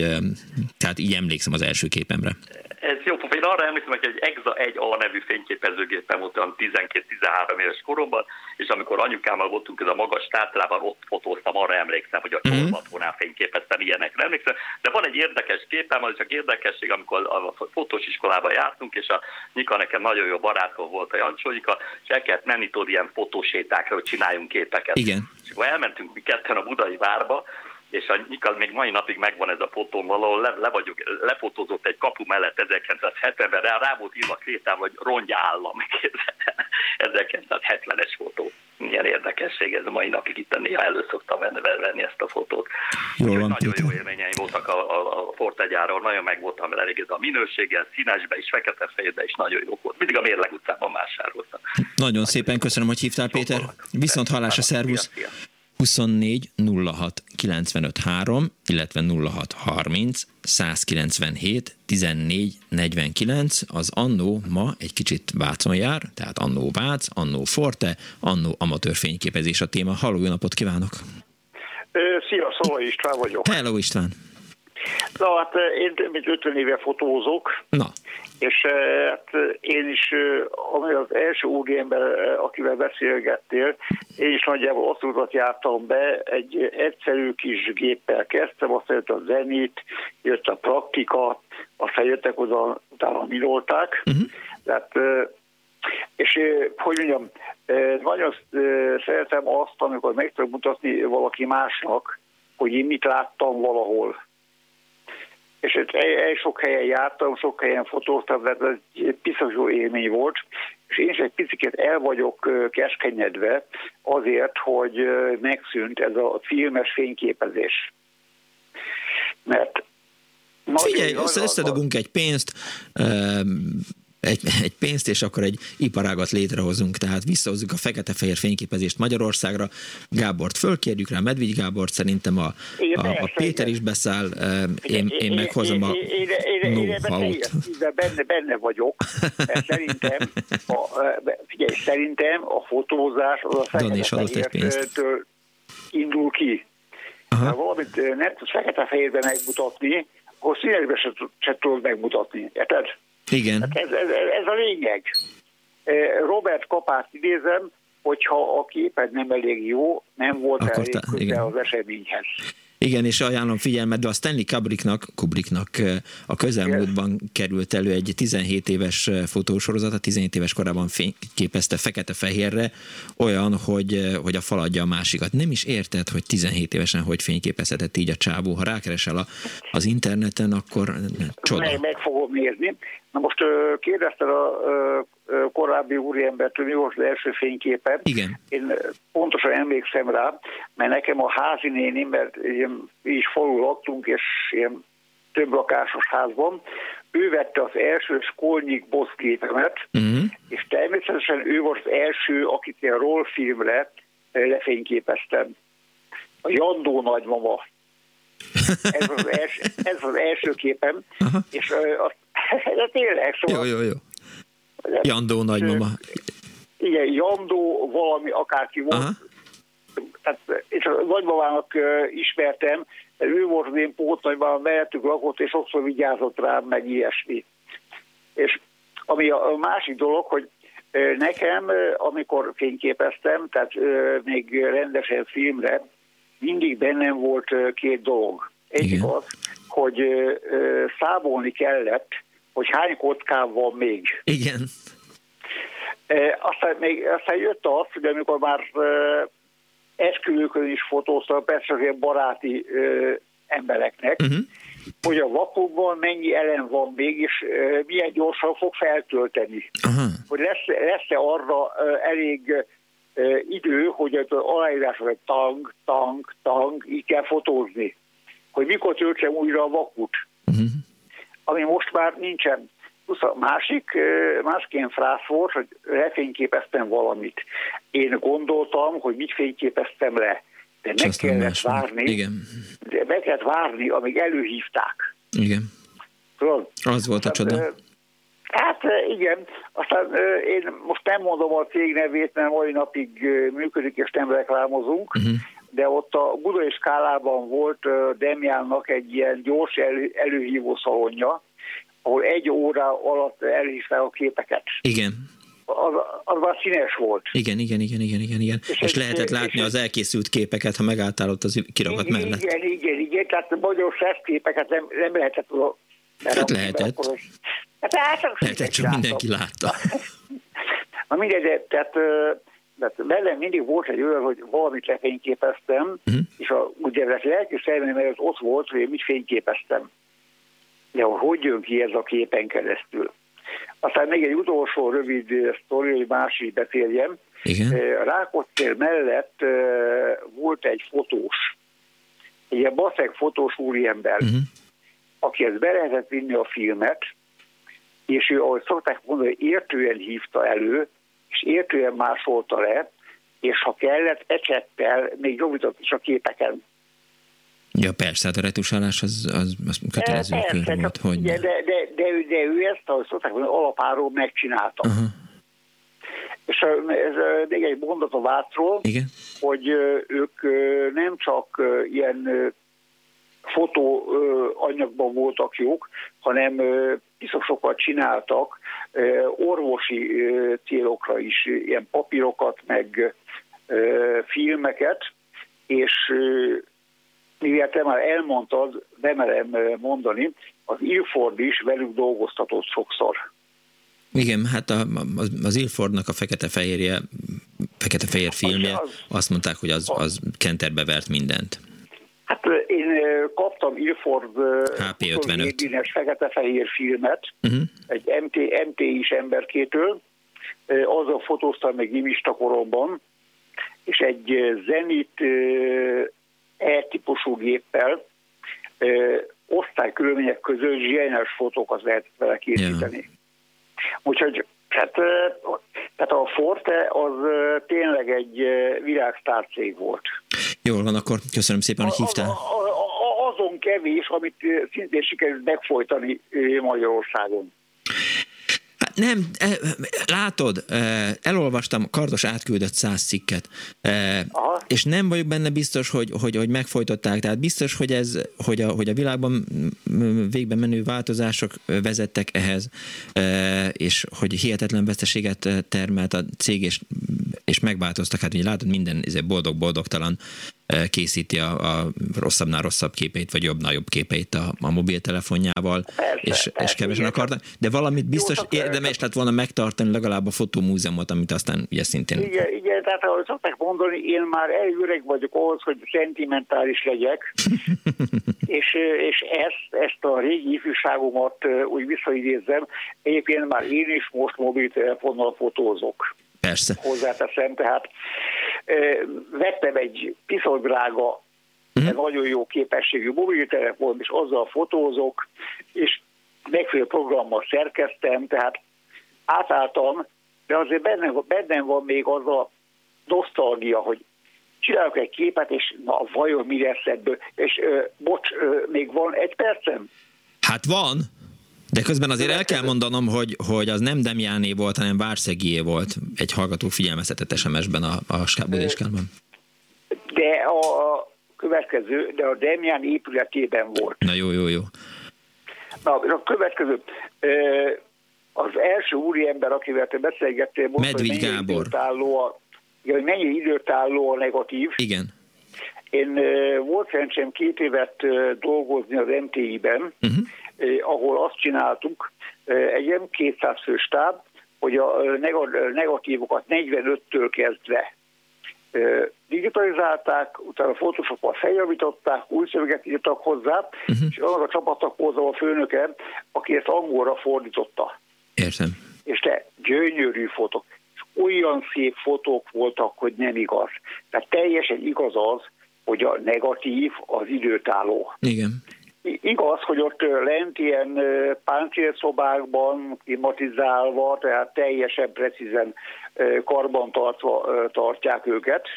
tehát így emlékszem az első képemre jó pofa. Arra emlékszem, hogy egy Exa 1A nevű fényképezőgépem volt olyan 12-13 éves koromban, és amikor anyukámmal voltunk ez a magas tátrában, ott fotóztam, arra emlékszem, hogy a mhm. csorbatónál fényképeztem, ilyenekre emlékszem. De van egy érdekes képem, az csak érdekesség, amikor a fotós iskolába jártunk, és a Nika nekem nagyon jó barátom volt a Jancsóika, és el kellett menni tudod ilyen fotósétákra, hogy csináljunk képeket. Igen. És akkor elmentünk mi ketten a budai várba, és a még mai napig megvan ez a fotóm valahol, le, le vagyok, lefotózott egy kapu mellett 1970-ben, rá, rá volt írva krétám, hogy rongy állam, 1970-es fotó. Milyen érdekesség ez a mai napig itt a néha elő szoktam venni, ezt a fotót. Jó van, nagyon jó élményeim voltak a, a, a Fortegyáról, nagyon meg voltam elégedve a minőséggel, színesbe is, fekete fejébe is nagyon jó volt. Mindig a Mérleg utcában vásároltam. Nagyon szépen köszönöm, hogy hívtál, Péter. Viszont hallásra, szervusz! 24 06 95 3, illetve 06 30 197 14 49, az Annó ma egy kicsit Vácon jár, tehát Annó Vác, Annó Forte, Annó amatőr fényképezés a téma. Halló, jó napot kívánok! Szia, Szóval István vagyok. Hello István! Na hát én mint 50 éve fotózok, Na. és hát én is, ami az első úriember, akivel beszélgettél, én is nagyjából azt utat jártam be, egy egyszerű kis géppel kezdtem, aztán jött a zenit, jött a praktika, aztán jöttek oda, utána minolták, uh-huh. tehát és hogy mondjam, nagyon szeretem azt, amikor meg tudom mutatni valaki másnak, hogy én mit láttam valahol és egy sok helyen jártam, sok helyen fotóztam, mert ez egy piszak élmény volt, és én is egy picit el vagyok keskenyedve azért, hogy megszűnt ez a filmes fényképezés. Mert Figyelj, összedugunk egy pénzt, egy, egy pénzt, és akkor egy iparágat létrehozunk, tehát visszahozzuk a fekete-fehér fényképezést Magyarországra. Gábort fölkérjük rá, Medvigy Gábort, szerintem a, a, a Péter is beszáll, én, én meghozom a know-how-t. Benne, benne vagyok, szerintem a, figyelj, szerintem a fotózás az a fekete-fehértől indul ki. Aha. Ha valamit nem tudsz fekete-fehérben megmutatni, akkor színesben se, se tudod megmutatni. Érted? Igen. Hát ez, ez, ez a lényeg. Robert Kapát idézem, hogyha a képed nem elég jó, nem volt Akkor elég te, igen. az eseményhez. Igen, és ajánlom figyelmet, de a Stanley Kubricknak, Kubricknak a közelmúltban yes. került elő egy 17 éves fotósorozat, a 17 éves korában fényképezte fekete-fehérre, olyan, hogy, hogy a fal adja a másikat. Nem is érted, hogy 17 évesen hogy fényképezhetett így a csávó. Ha rákeresel a, az interneten, akkor csoda. Meg, meg fogom nézni. Na most kérdezted a korábbi úriembert, hogy mi volt az első fényképe. Igen. Én pontosan emlékszem rá, mert nekem a házi néni, mert ilyen, is falul laktunk, és ilyen több lakásos házban, ő vette az első Skolnyik Bosz képemet, uh-huh. és természetesen ő volt az első, akit ilyen rollfilmre lefényképeztem. A Jandó nagymama. [laughs] Ez az első, ez az első képem, uh-huh. és azt de tényleg, szóval... Jó, jó, jó. Jandó nagymama. Igen, Jandó valami, akárki volt. Aha. Tehát, és a nagymamának ismertem, ő volt az én pótnagyban, mellettük lakott, és sokszor vigyázott rám, meg ilyesmi. És ami a, másik dolog, hogy nekem, amikor fényképeztem, tehát még rendesen filmre, mindig bennem volt két dolog. Egyik az, hogy számolni kellett, hogy hány kockám van még. Igen. Aztán, még, aztán jött az, hogy amikor már esküvőkön is fotóztam, persze ilyen baráti embereknek, Uh-huh. hogy a vakokban mennyi elem van még, és milyen gyorsan fog feltölteni. Aha. Hogy lesz, lesz-e arra elég idő, hogy az aláírásokat tang, tang, tang, így kell fotózni. Hogy mikor töltsem újra a vakut. Uh-huh. Ami most már nincsen. Plusz a másik, másként frász volt, hogy lefényképeztem valamit. Én gondoltam, hogy mit fényképeztem le. De meg aztán kellett más van. várni, Igen. de meg kellett várni, amíg előhívták. Igen. Tudod? Az volt a csoda. Hát igen, aztán én most nem mondom a cég nevét, mert mai napig működik, és nem reklámozunk, Uh-huh. De ott a Budai skálában volt ö, Demjánnak egy ilyen gyors elő, előhívó szalonja, ahol egy óra alatt elhívták a képeket. Igen. Az, az már színes volt. Igen, igen, igen, igen, igen, igen. És És lehetett és látni egy- az elkészült képeket, ha megálltál ott az kirakat igen, mellett. Igen, igen, igen, tehát magyar képeket nem, nem lehetett oda. Hát lehetett. akkor- Hát, hát, Lehetett, csak mindenki látta. [laughs] Na mindegy, de, tehát, tehát velem mindig volt egy olyan, hogy valamit lefényképeztem, Mhm. és a úgynevezett lelki szemem előtt ott volt, hogy én mit fényképeztem. De hogy jön ki ez a képen keresztül. Aztán még egy utolsó rövid ö, sztori, hogy más is beszéljem. Igen. Mellett ö, volt egy fotós, egy ilyen baszeg fotós úriember, Uh-huh. akihez be lehetett vinni a filmet, és ő, ahogy szokták mondani, értően hívta elő, és értően másolta le, és ha kellett, ecsettel még javított is a képeken. Ja, persze, hát a retusálás az, az, az kötelező Persze, kör csak volt, hogy ugye, de, de, de, ő, de ő ezt, ahogy szokták mondani, alapáról megcsinálta. Aha. És ez még egy mondat a Vácról, Igen? hogy ők nem csak ilyen ö, fotó ö, anyagban voltak jók, hanem ö, biztos sokat csináltak orvosi célokra is, ilyen papírokat, meg filmeket, és mivel te már elmondtad, nem merem ö, mondani, az Ilford is velük dolgoztatott sokszor. Igen, hát a, az, az Ilfordnak a fekete-fehérje, fekete-fehér filmje, az- azt mondták, hogy az, az kenterbe vert mindent. Hát én kaptam Ilford ö, HP 55. 24-es fekete-fehér filmet, Uh-huh. egy MT, MT is emberkétől, azzal fotóztam még gimista koromban, és egy Zenit E-típusú géppel osztálykörülmények között zseniális fotókat lehet vele készíteni. Úgyhogy hát, tehát a Forte az tényleg egy ö, világsztárcég volt. Jól van, akkor köszönöm szépen, hogy hívtál. A, a, a, azon kevés, amit szintén sikerült megfojtani Magyarországon. Hát nem, e, látod, e, elolvastam, Kardos átküldött száz cikket, e, Aha. és nem vagyok benne biztos, hogy, hogy, hogy megfojtották, tehát biztos, hogy, ez, hogy, a, hogy a világban végben menő változások vezettek ehhez, és hogy hihetetlen veszteséget termelt a cég, és, és megváltoztak, hát ugye látod, minden izé boldog-boldogtalan készíti a, a rosszabbnál rosszabb képeit, vagy jobbnál jobb képeit a, a mobiltelefonjával, Persze, és, és persze, kevesen igen. akarnak, de valamit biztos csak, érdemes lett volna megtartani legalább a fotómúzeumot, amit aztán ugye szintén... Igen, igen, tehát ahogy szokták mondani, én már elég öreg vagyok ahhoz, hogy szentimentális legyek, [laughs] és, és ezt, ezt a régi ifjúságomat ö, úgy visszaidézzem. Egyébként már én is most mobiltelefonnal fotózok. Persze. hozzáteszem, tehát vettem egy piszok drága, de nagyon jó képességű mobiltelefont, és azzal fotózok, és megfelelő programmal szerkeztem, tehát átálltam, de azért bennem, bennem van még az a nosztalgia, hogy csinálok egy képet, és na, vajon mi lesz ebből? És ö, bocs, ö, még van egy percem? Hát van, de közben azért el kell mondanom, hogy, hogy az nem Demjáné volt, hanem Várszegié volt. Egy hallgató figyelmeztetett SMS-ben a, a Skábudéskálban. De a következő, de a Demján épületében volt. Na jó, jó, jó. Na, a következő. Az első úriember, akivel te beszélgettél, most, Medvigy hogy mennyi Gábor. időtálló a, igen, hogy mennyi időtálló a negatív. Igen. Én volt szerencsém két évet dolgozni az MTI-ben, uh-huh. Ahol azt csináltuk, egy ilyen 200 fő stáb, hogy a negatívokat 45-től kezdve digitalizálták, utána a Photoshop-on feljavították, új szöveget írtak hozzá, uh-huh. és annak a csapatnak volt a főnöke, aki ezt angolra fordította. Értem. És te gyönyörű fotók, és olyan szép fotók voltak, hogy nem igaz. Tehát teljesen igaz az, hogy a negatív az időtálló. Igen. Igaz, hogy ott lent ilyen páncélszobákban klimatizálva, tehát teljesen precízen karban tartják őket,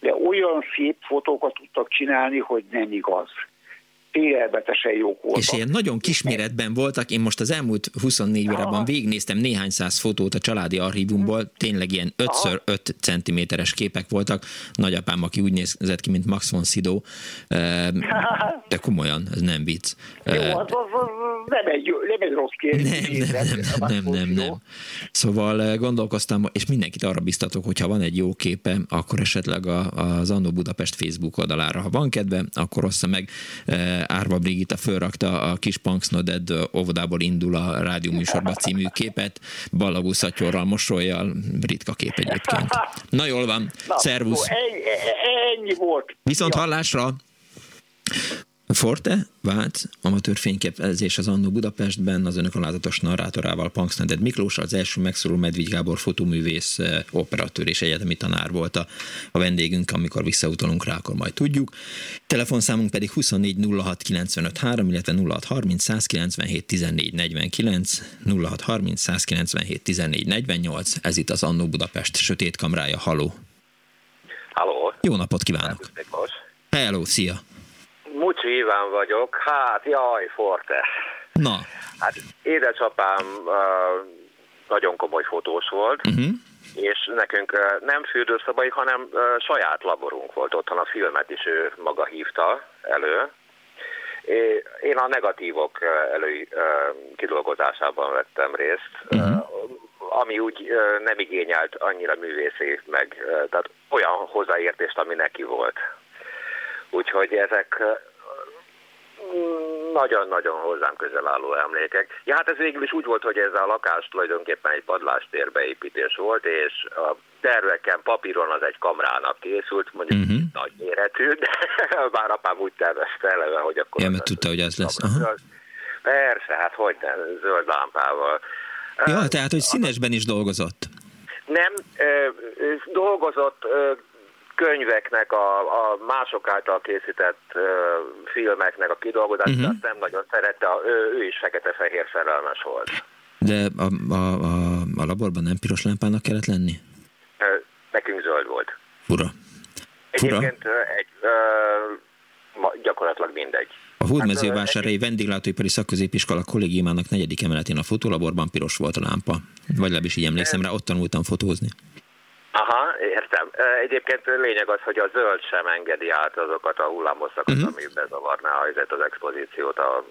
de olyan szép fotókat tudtak csinálni, hogy nem igaz félelmetesen jók voltak. És ilyen nagyon kisméretben voltak, én most az elmúlt 24 órában végignéztem néhány száz fotót a családi archívumból, tényleg ilyen 5x5 centiméteres képek voltak. Nagyapám, aki úgy nézett ki, mint Max von Sydow, de komolyan, ez nem vicc. Jó, az, az, az nem egy, nem egy rossz kérdés. Nem, nem, nem, nem, nem, nem. Szóval gondolkoztam, és mindenkit arra biztatok, hogyha van egy jó képe, akkor esetleg az Annó Budapest Facebook oldalára, ha van kedve, akkor ossza meg Árva Brigitta fölrakta a kis Punksnoded óvodából indul a rádióműsorba című képet, Ballagú Szatyorral, mosolyjal, ritka kép egyébként. Na jól van, Na, szervusz! Ennyi, ennyi volt. Viszont hallásra! Forte, Vált, amatőr fényképezés az Annó Budapestben, az önök alázatos narrátorával, Punksneded Miklós, az első megszóló Medvigy Gábor fotoművész, operatőr és egyetemi tanár volt a, a vendégünk, amikor visszautolunk rá, akkor majd tudjuk. Telefonszámunk pedig 24 06 95 3, illetve 06 30 197 14 49, 06 30 197 14 48, ez itt az Annó Budapest sötét kamrája, haló. Halló. Jó napot kívánok. Hello, szia. Mucsi Iván vagyok. Hát, jaj, Forte. Na. Hát édesapám uh, nagyon komoly fotós volt, uh-huh. és nekünk uh, nem fürdőszobai, hanem uh, saját laborunk volt otthon, a filmet is ő maga hívta elő. Én a negatívok elő kidolgozásában vettem részt, uh-huh. ami úgy nem igényelt annyira művészi meg, tehát olyan hozzáértést, ami neki volt. Úgyhogy ezek nagyon-nagyon hozzám közel álló emlékek. Ja, hát ez végül is úgy volt, hogy ez a lakás tulajdonképpen egy padlástérbeépítés volt, és a terveken, papíron az egy kamrának készült, mondjuk uh-huh. nagy méretű, de [laughs] bár apám úgy tervezte eleve, hogy akkor... Ja, mert tudta, hogy ez lesz. Aha. Persze, hát hogy nem, zöld lámpával. Ja, tehát, hogy színesben is dolgozott. Nem, dolgozott könyveknek, a, a mások által készített uh, filmeknek a kidolgozását uh-huh. azt nem nagyon szerette, ő, ő is fekete-fehér szerelmes volt. De a, a, a, a laborban nem piros lámpának kellett lenni? Uh, nekünk zöld volt. Fura. Fura. Egyébként egy, uh, gyakorlatilag mindegy. A Hódmezővásárhelyi hát, Vendéglátóipari Szakközépiskola kollégiumának negyedik emeletén a fotolaborban piros volt a lámpa. Vagy legalábbis így emlékszem rá, ott tanultam fotózni. Aha, értem. Egyébként lényeg az, hogy a zöld sem engedi át azokat a hullámhosszakat, uh-huh. ami bezavarná a helyzet az expozíciót a,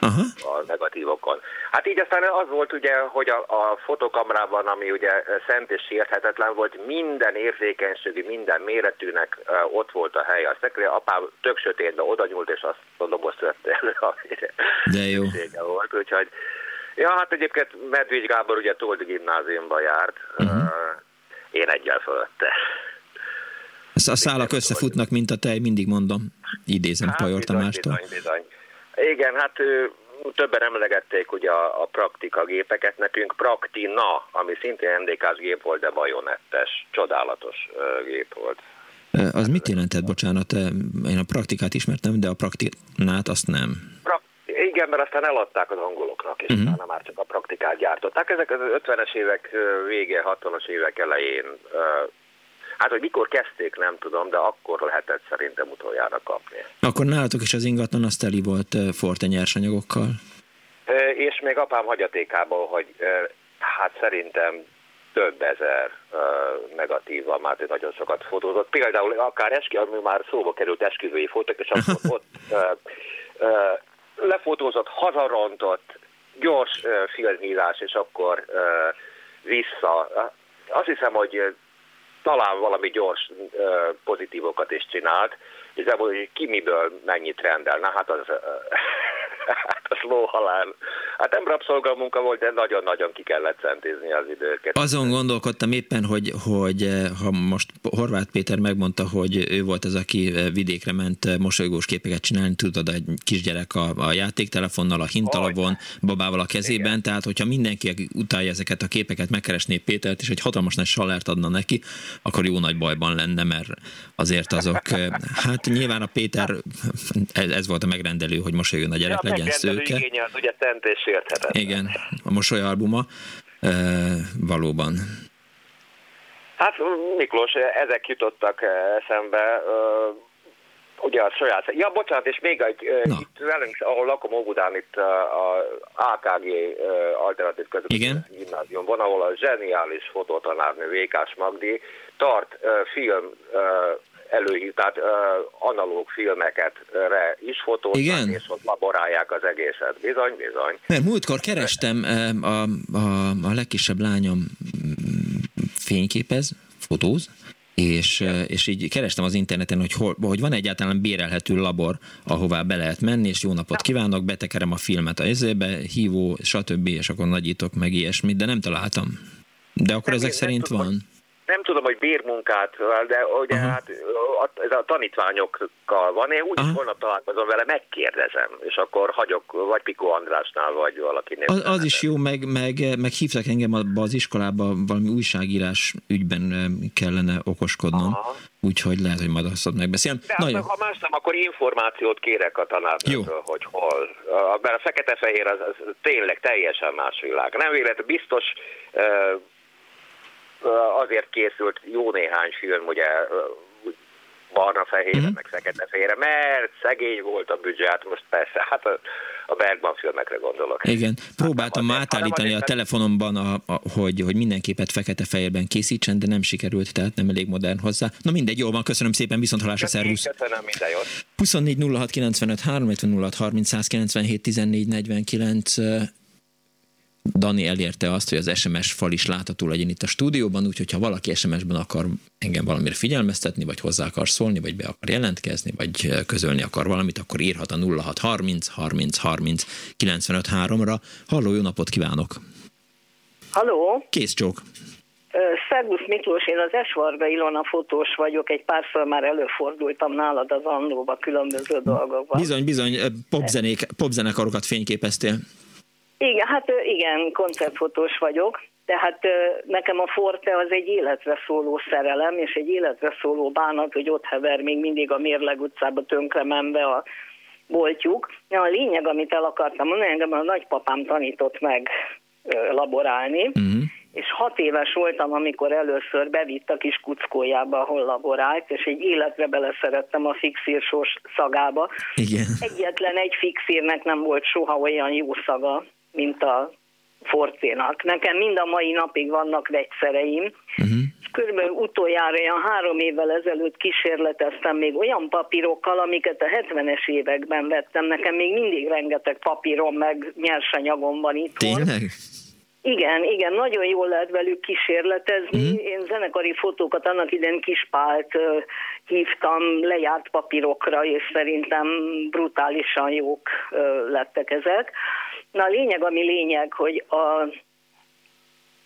uh-huh. a negatívokon. Hát így aztán az volt ugye, hogy a, a fotokamrában, ami ugye szent és sérthetetlen volt, minden érzékenységű, minden méretűnek uh, ott volt a hely. A szekrény apám tök sötétben oda nyúlt, és azt a dobozt vette elő, [laughs] amire De jó. volt. Úgyhogy, ja, hát egyébként Medvigy Gábor ugye Toldi gimnáziumban járt, uh-huh. uh, én egyel fölötte. Ezt a szálak összefutnak, mint a tej, mindig mondom. Idézem hát, Pajor Tamástól. Bizony, bizony. Igen, hát többen emlegették ugye a, a praktika gépeket, nekünk Praktina, ami szintén NDK-s gép volt, de bajonettes, csodálatos gép volt. Az mit jelentett, bocsánat? Én a praktikát ismertem, de a praktinát azt nem. Pra igen, mert aztán eladták az angoloknak, és uh-huh. utána már csak a praktikát gyártották. Ezek az 50-es évek vége, 60-as évek elején, hát hogy mikor kezdték, nem tudom, de akkor lehetett szerintem utoljára kapni. Akkor nálatok is az ingatlan azt teli volt forte nyersanyagokkal? És még apám hagyatékából, hogy hát szerintem több ezer uh, negatíva, már nagyon sokat fotózott. Például akár eskü, ami már szóba került esküvői fotók, és akkor [laughs] ott uh, uh, lefotózott, hazarontott, gyors uh, filmhívás, és akkor uh, vissza. Azt hiszem, hogy talán valami gyors pozitívokat is csinált, és hogy ki miből mennyit rendel. Na hát az, hát az lóhalál. Hát nem rabszolgamunka volt, de nagyon-nagyon ki kellett centézni az időket. Azon gondolkodtam éppen, hogy, hogy ha most Horváth Péter megmondta, hogy ő volt az, aki vidékre ment mosolygós képeket csinálni, tudod, egy kisgyerek a, a játéktelefonnal, a hintalabon, babával a kezében, Igen. tehát hogyha mindenki utálja ezeket a képeket, megkeresné Pétert, és egy hatalmas nagy salert adna neki, akkor jó nagy bajban lenne, mert azért azok, hát nyilván a Péter, ez, ez volt a megrendelő, hogy mosolyogjon a gyerek, ja, legyen szőke. Igénye az ugye szent és Igen, a mosolyalbuma e, valóban. Hát Miklós, ezek jutottak eszembe. Ugye a saját... Ja, bocsánat, és még egy, Na. itt velünk, ahol lakom Óbudán, itt a AKG Alternatív Közösségi Gimnázium van, ahol a zseniális fotótanárnő Vékás Magdi tart film uh, analóg filmeket re is fotóznak, Igen? és ott laborálják az egészet. Bizony, bizony. Mert múltkor kerestem a, a, a legkisebb lányom mm, fényképez, fotóz, és, és így kerestem az interneten, hogy, hol, hogy van egyáltalán bérelhető labor, ahová be lehet menni, és jó napot kívánok, betekerem a filmet a ezébe, hívó, stb., és akkor nagyítok meg ilyesmit, de nem találtam. De akkor nem, ezek szerint van nem tudom, hogy bérmunkát, de ugye uh-huh. hát ez a tanítványokkal van, én úgy uh-huh. holnap találkozom vele, megkérdezem, és akkor hagyok vagy Piko Andrásnál, vagy valakinél. Az, az is jó, meg, meg, meg hívtak engem abba az iskolába, valami újságírás ügyben kellene okoskodnom, úgyhogy lehet, hogy majd azt megbeszélem. De hát, ha más nem, akkor információt kérek a tanárnőtől, hogy hol. Mert a fekete-fehér az, az tényleg teljesen más világ. Nem véletlenül biztos azért készült jó néhány film, ugye barna-fehére, uh-huh. meg fekete-fehére, mert szegény volt a büdzsé, hát most persze, hát a, a Bergman filmekre gondolok. Igen, próbáltam hát, átállítani a telefonomban, a, a, hogy, hogy mindenképet fekete-fehérben készítsen, de nem sikerült, tehát nem elég modern hozzá. Na mindegy, jól van, köszönöm szépen, viszont halásra, szervusz. Köszönöm, minden jót. 24 06 95 3, 06 30 197 14 49 Dani elérte azt, hogy az SMS fal is látható legyen itt a stúdióban, úgyhogy ha valaki SMS-ben akar engem valamire figyelmeztetni, vagy hozzá akar szólni, vagy be akar jelentkezni, vagy közölni akar valamit, akkor írhat a 0630 30 30 95 3-ra. Halló, jó napot kívánok! Halló! Kész csók! Szervusz Miklós, én az Esvarga Ilona fotós vagyok, egy párszor már előfordultam nálad az Andóba különböző dolgokban. Bizony, bizony, popzenék, popzenekarokat fényképeztél. Igen, hát igen, koncertfotós vagyok, tehát nekem a Forte az egy életre szóló szerelem, és egy életre szóló bánat, hogy ott hever még mindig a Mérleg utcába tönkre menve a boltjuk. A lényeg, amit el akartam mondani, engem a nagypapám tanított meg laborálni, uh-huh. és hat éves voltam, amikor először bevitt a kis kuckójába, ahol laborált, és egy életre beleszerettem a fixírsós szagába. Igen. Egyetlen egy fixírnek nem volt soha olyan jó szaga, mint a forcénak. Nekem mind a mai napig vannak vegyszereim. Uh-huh. Körülbelül utoljára olyan három évvel ezelőtt kísérleteztem még olyan papírokkal, amiket a 70-es években vettem. Nekem még mindig rengeteg papírom, meg nyersanyagom van itt. Tényleg? Igen, igen, nagyon jól lehet velük kísérletezni. Uh-huh. Én zenekari fotókat annak idején kispált hívtam lejárt papírokra, és szerintem brutálisan jók lettek ezek. Na a lényeg, ami lényeg, hogy a,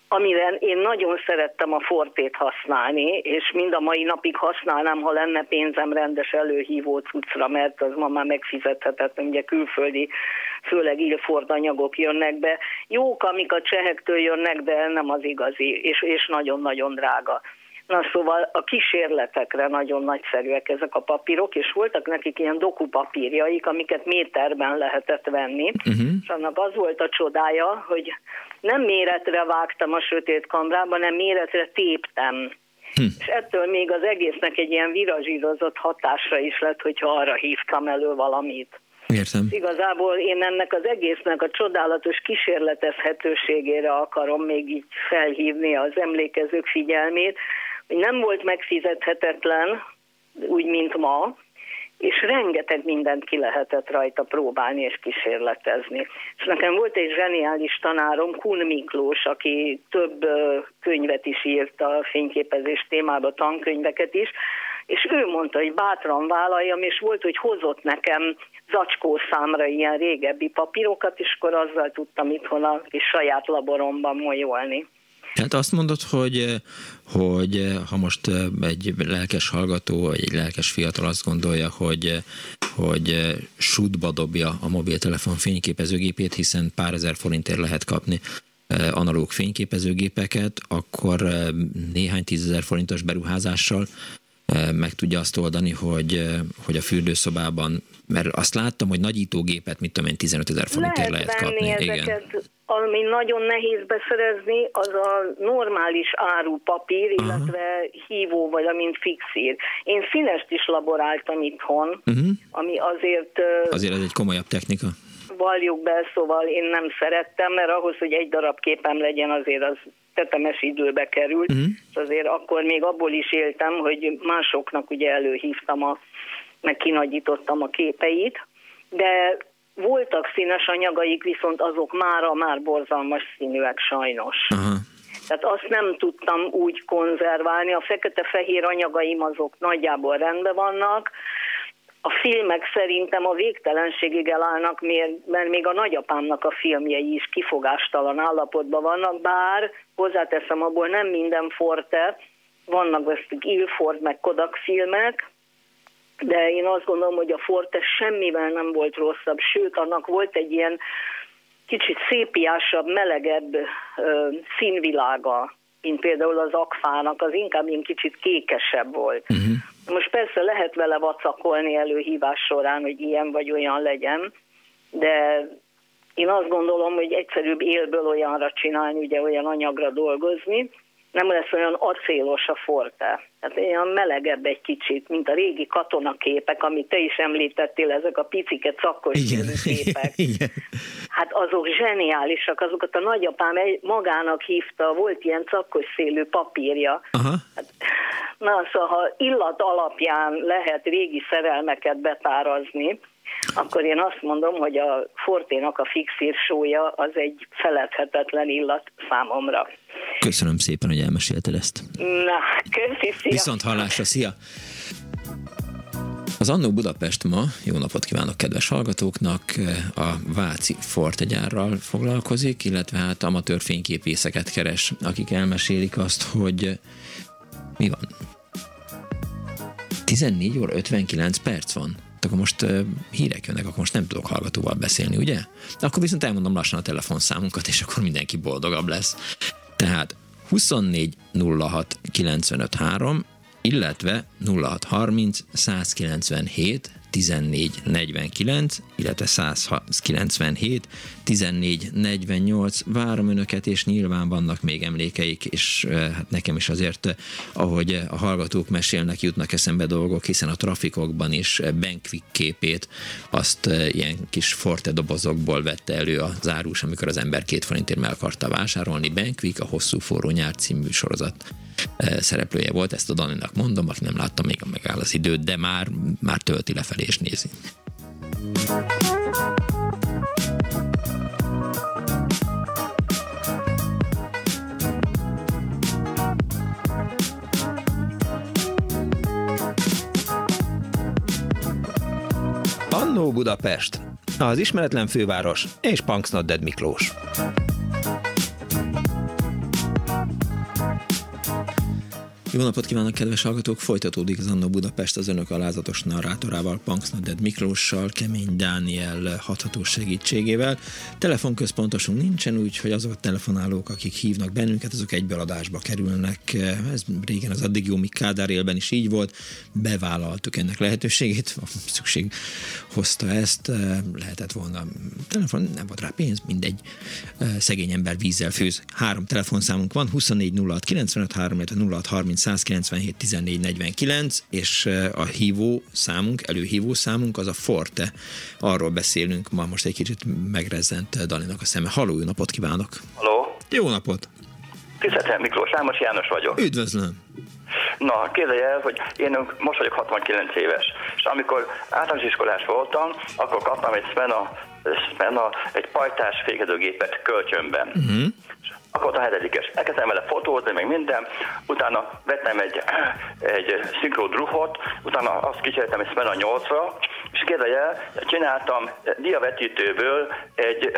amivel én nagyon szerettem a fortét használni, és mind a mai napig használnám, ha lenne pénzem rendes előhívó cuccra, mert az ma már megfizethetetlen, ugye külföldi, főleg Ilford anyagok jönnek be. Jók, amik a csehektől jönnek, de nem az igazi, és, és nagyon-nagyon drága. Na szóval a kísérletekre nagyon nagyszerűek ezek a papírok, és voltak nekik ilyen dokupapírjaik, amiket méterben lehetett venni, uh-huh. és annak az volt a csodája, hogy nem méretre vágtam a sötét kamrába, hanem méretre téptem. Hm. És ettől még az egésznek egy ilyen virazsírozott hatásra is lett, hogyha arra hívtam elő valamit. Értem. Igazából én ennek az egésznek a csodálatos kísérletezhetőségére akarom még így felhívni az emlékezők figyelmét, nem volt megfizethetetlen, úgy, mint ma, és rengeteg mindent ki lehetett rajta próbálni és kísérletezni. És nekem volt egy zseniális tanárom, Kun Miklós, aki több könyvet is írt a fényképezés témába, tankönyveket is, és ő mondta, hogy bátran vállaljam, és volt, hogy hozott nekem zacskó számra ilyen régebbi papírokat, és akkor azzal tudtam itthon a kis saját laboromban molyolni. Tehát azt mondod, hogy, hogy ha most egy lelkes hallgató, vagy egy lelkes fiatal azt gondolja, hogy, hogy sútba dobja a mobiltelefon fényképezőgépét, hiszen pár ezer forintért lehet kapni analóg fényképezőgépeket, akkor néhány tízezer forintos beruházással meg tudja azt oldani, hogy, hogy a fürdőszobában, mert azt láttam, hogy nagyítógépet, mit tudom én, 15 ezer forintért lehet, lehet kapni. Ezeket, Igen. Ami nagyon nehéz beszerezni, az a normális áru papír, illetve Aha. hívó, vagy amint fixír. Én színest is laboráltam itthon, uh-huh. ami azért... Azért ez egy komolyabb technika valljuk be, szóval én nem szerettem, mert ahhoz, hogy egy darab képem legyen, azért az tetemes időbe került. Uh-huh. Azért akkor még abból is éltem, hogy másoknak ugye előhívtam, a, meg kinagyítottam a képeit, de voltak színes anyagaik, viszont azok mára már borzalmas színűek sajnos. Uh-huh. Tehát azt nem tudtam úgy konzerválni. A fekete-fehér anyagaim azok nagyjából rendben vannak, a filmek szerintem a végtelenségig elállnak, mert még a nagyapámnak a filmjei is kifogástalan állapotban vannak, bár hozzáteszem, abból nem minden forte, vannak ezt Ilford meg Kodak filmek, de én azt gondolom, hogy a Forte semmivel nem volt rosszabb, sőt, annak volt egy ilyen kicsit szépiásabb, melegebb ö, színvilága, mint például az akfának, az inkább ilyen kicsit kékesebb volt. Uh-huh. Most persze lehet vele vacakolni előhívás során, hogy ilyen vagy olyan legyen, de én azt gondolom, hogy egyszerűbb élből olyanra csinálni, ugye olyan anyagra dolgozni, nem lesz olyan acélos a forte. Tehát olyan melegebb egy kicsit, mint a régi katonaképek, amit te is említettél, ezek a picike cakkos Igen. [laughs] képek. Igen. Hát azok zseniálisak, azokat a nagyapám magának hívta, volt ilyen cakkos szélű papírja. Aha. Hát, na, szóval ha illat alapján lehet régi szerelmeket betárazni, akkor én azt mondom, hogy a Forténak a fixír sója az egy feledhetetlen illat számomra. Köszönöm szépen, hogy elmesélted ezt. Na, köszi, szia. Viszont hallásra, szia! Az Annó Budapest ma, jó napot kívánok kedves hallgatóknak, a Váci Forte gyárral foglalkozik, illetve hát amatőr fényképészeket keres, akik elmesélik azt, hogy mi van? 14 óra 59 perc van akkor most hírek jönnek, akkor most nem tudok hallgatóval beszélni, ugye? Akkor viszont elmondom lassan a telefonszámunkat, és akkor mindenki boldogabb lesz. Tehát 24 06 95 3, illetve 06 30 197 1449, illetve 197, 1448. Várom önöket, és nyilván vannak még emlékeik, és hát nekem is azért, ahogy a hallgatók mesélnek, jutnak eszembe dolgok, hiszen a trafikokban is Benkvik képét azt ilyen kis forte dobozokból vette elő az árus, amikor az ember két forintért meg akarta vásárolni. Benkvik, a Hosszú Forró Nyár című sorozat szereplője volt, ezt a Daninak mondom, aki nem látta még a megáll az időt, de már, már tölti lefelé és nézi. Annó Budapest, az ismeretlen főváros és Punksnodded Miklós. Jó napot kívánok, kedves hallgatók! Folytatódik az Annó Budapest az önök alázatos narrátorával, Punksnoded Miklóssal, Kemény Dániel hatható segítségével. Telefonközpontosunk nincsen, úgyhogy azok a telefonálók, akik hívnak bennünket, azok egyből adásba kerülnek. Ez régen az addig jó, míg Kádár élben is így volt. Bevállaltuk ennek lehetőségét, [laughs] szükség hozta ezt, lehetett volna telefon, nem volt rá pénz, mindegy. Szegény ember vízzel főz. Három telefonszámunk van, 24 06 95 3, 06 30 197 14 49, és a hívó számunk, előhívó számunk az a Forte. Arról beszélünk ma most egy kicsit megrezent Dalinak a szeme. Halló, jó napot kívánok! Halló! Jó napot! Tiszteltem Miklós, Sámos János vagyok. Üdvözlöm! Na, képzelj el, hogy én most vagyok 69 éves, és amikor általános iskolás voltam, akkor kaptam egy Svena, Svena egy pajtás fékezőgépet kölcsönben. Uh-huh. Akkor a hetedikes. Elkezdtem vele fotózni, meg minden, utána vettem egy, egy szinkrodruhot, utána azt kicseréltem egy Svena 8-ra, és képzelj el, csináltam diavetítőből egy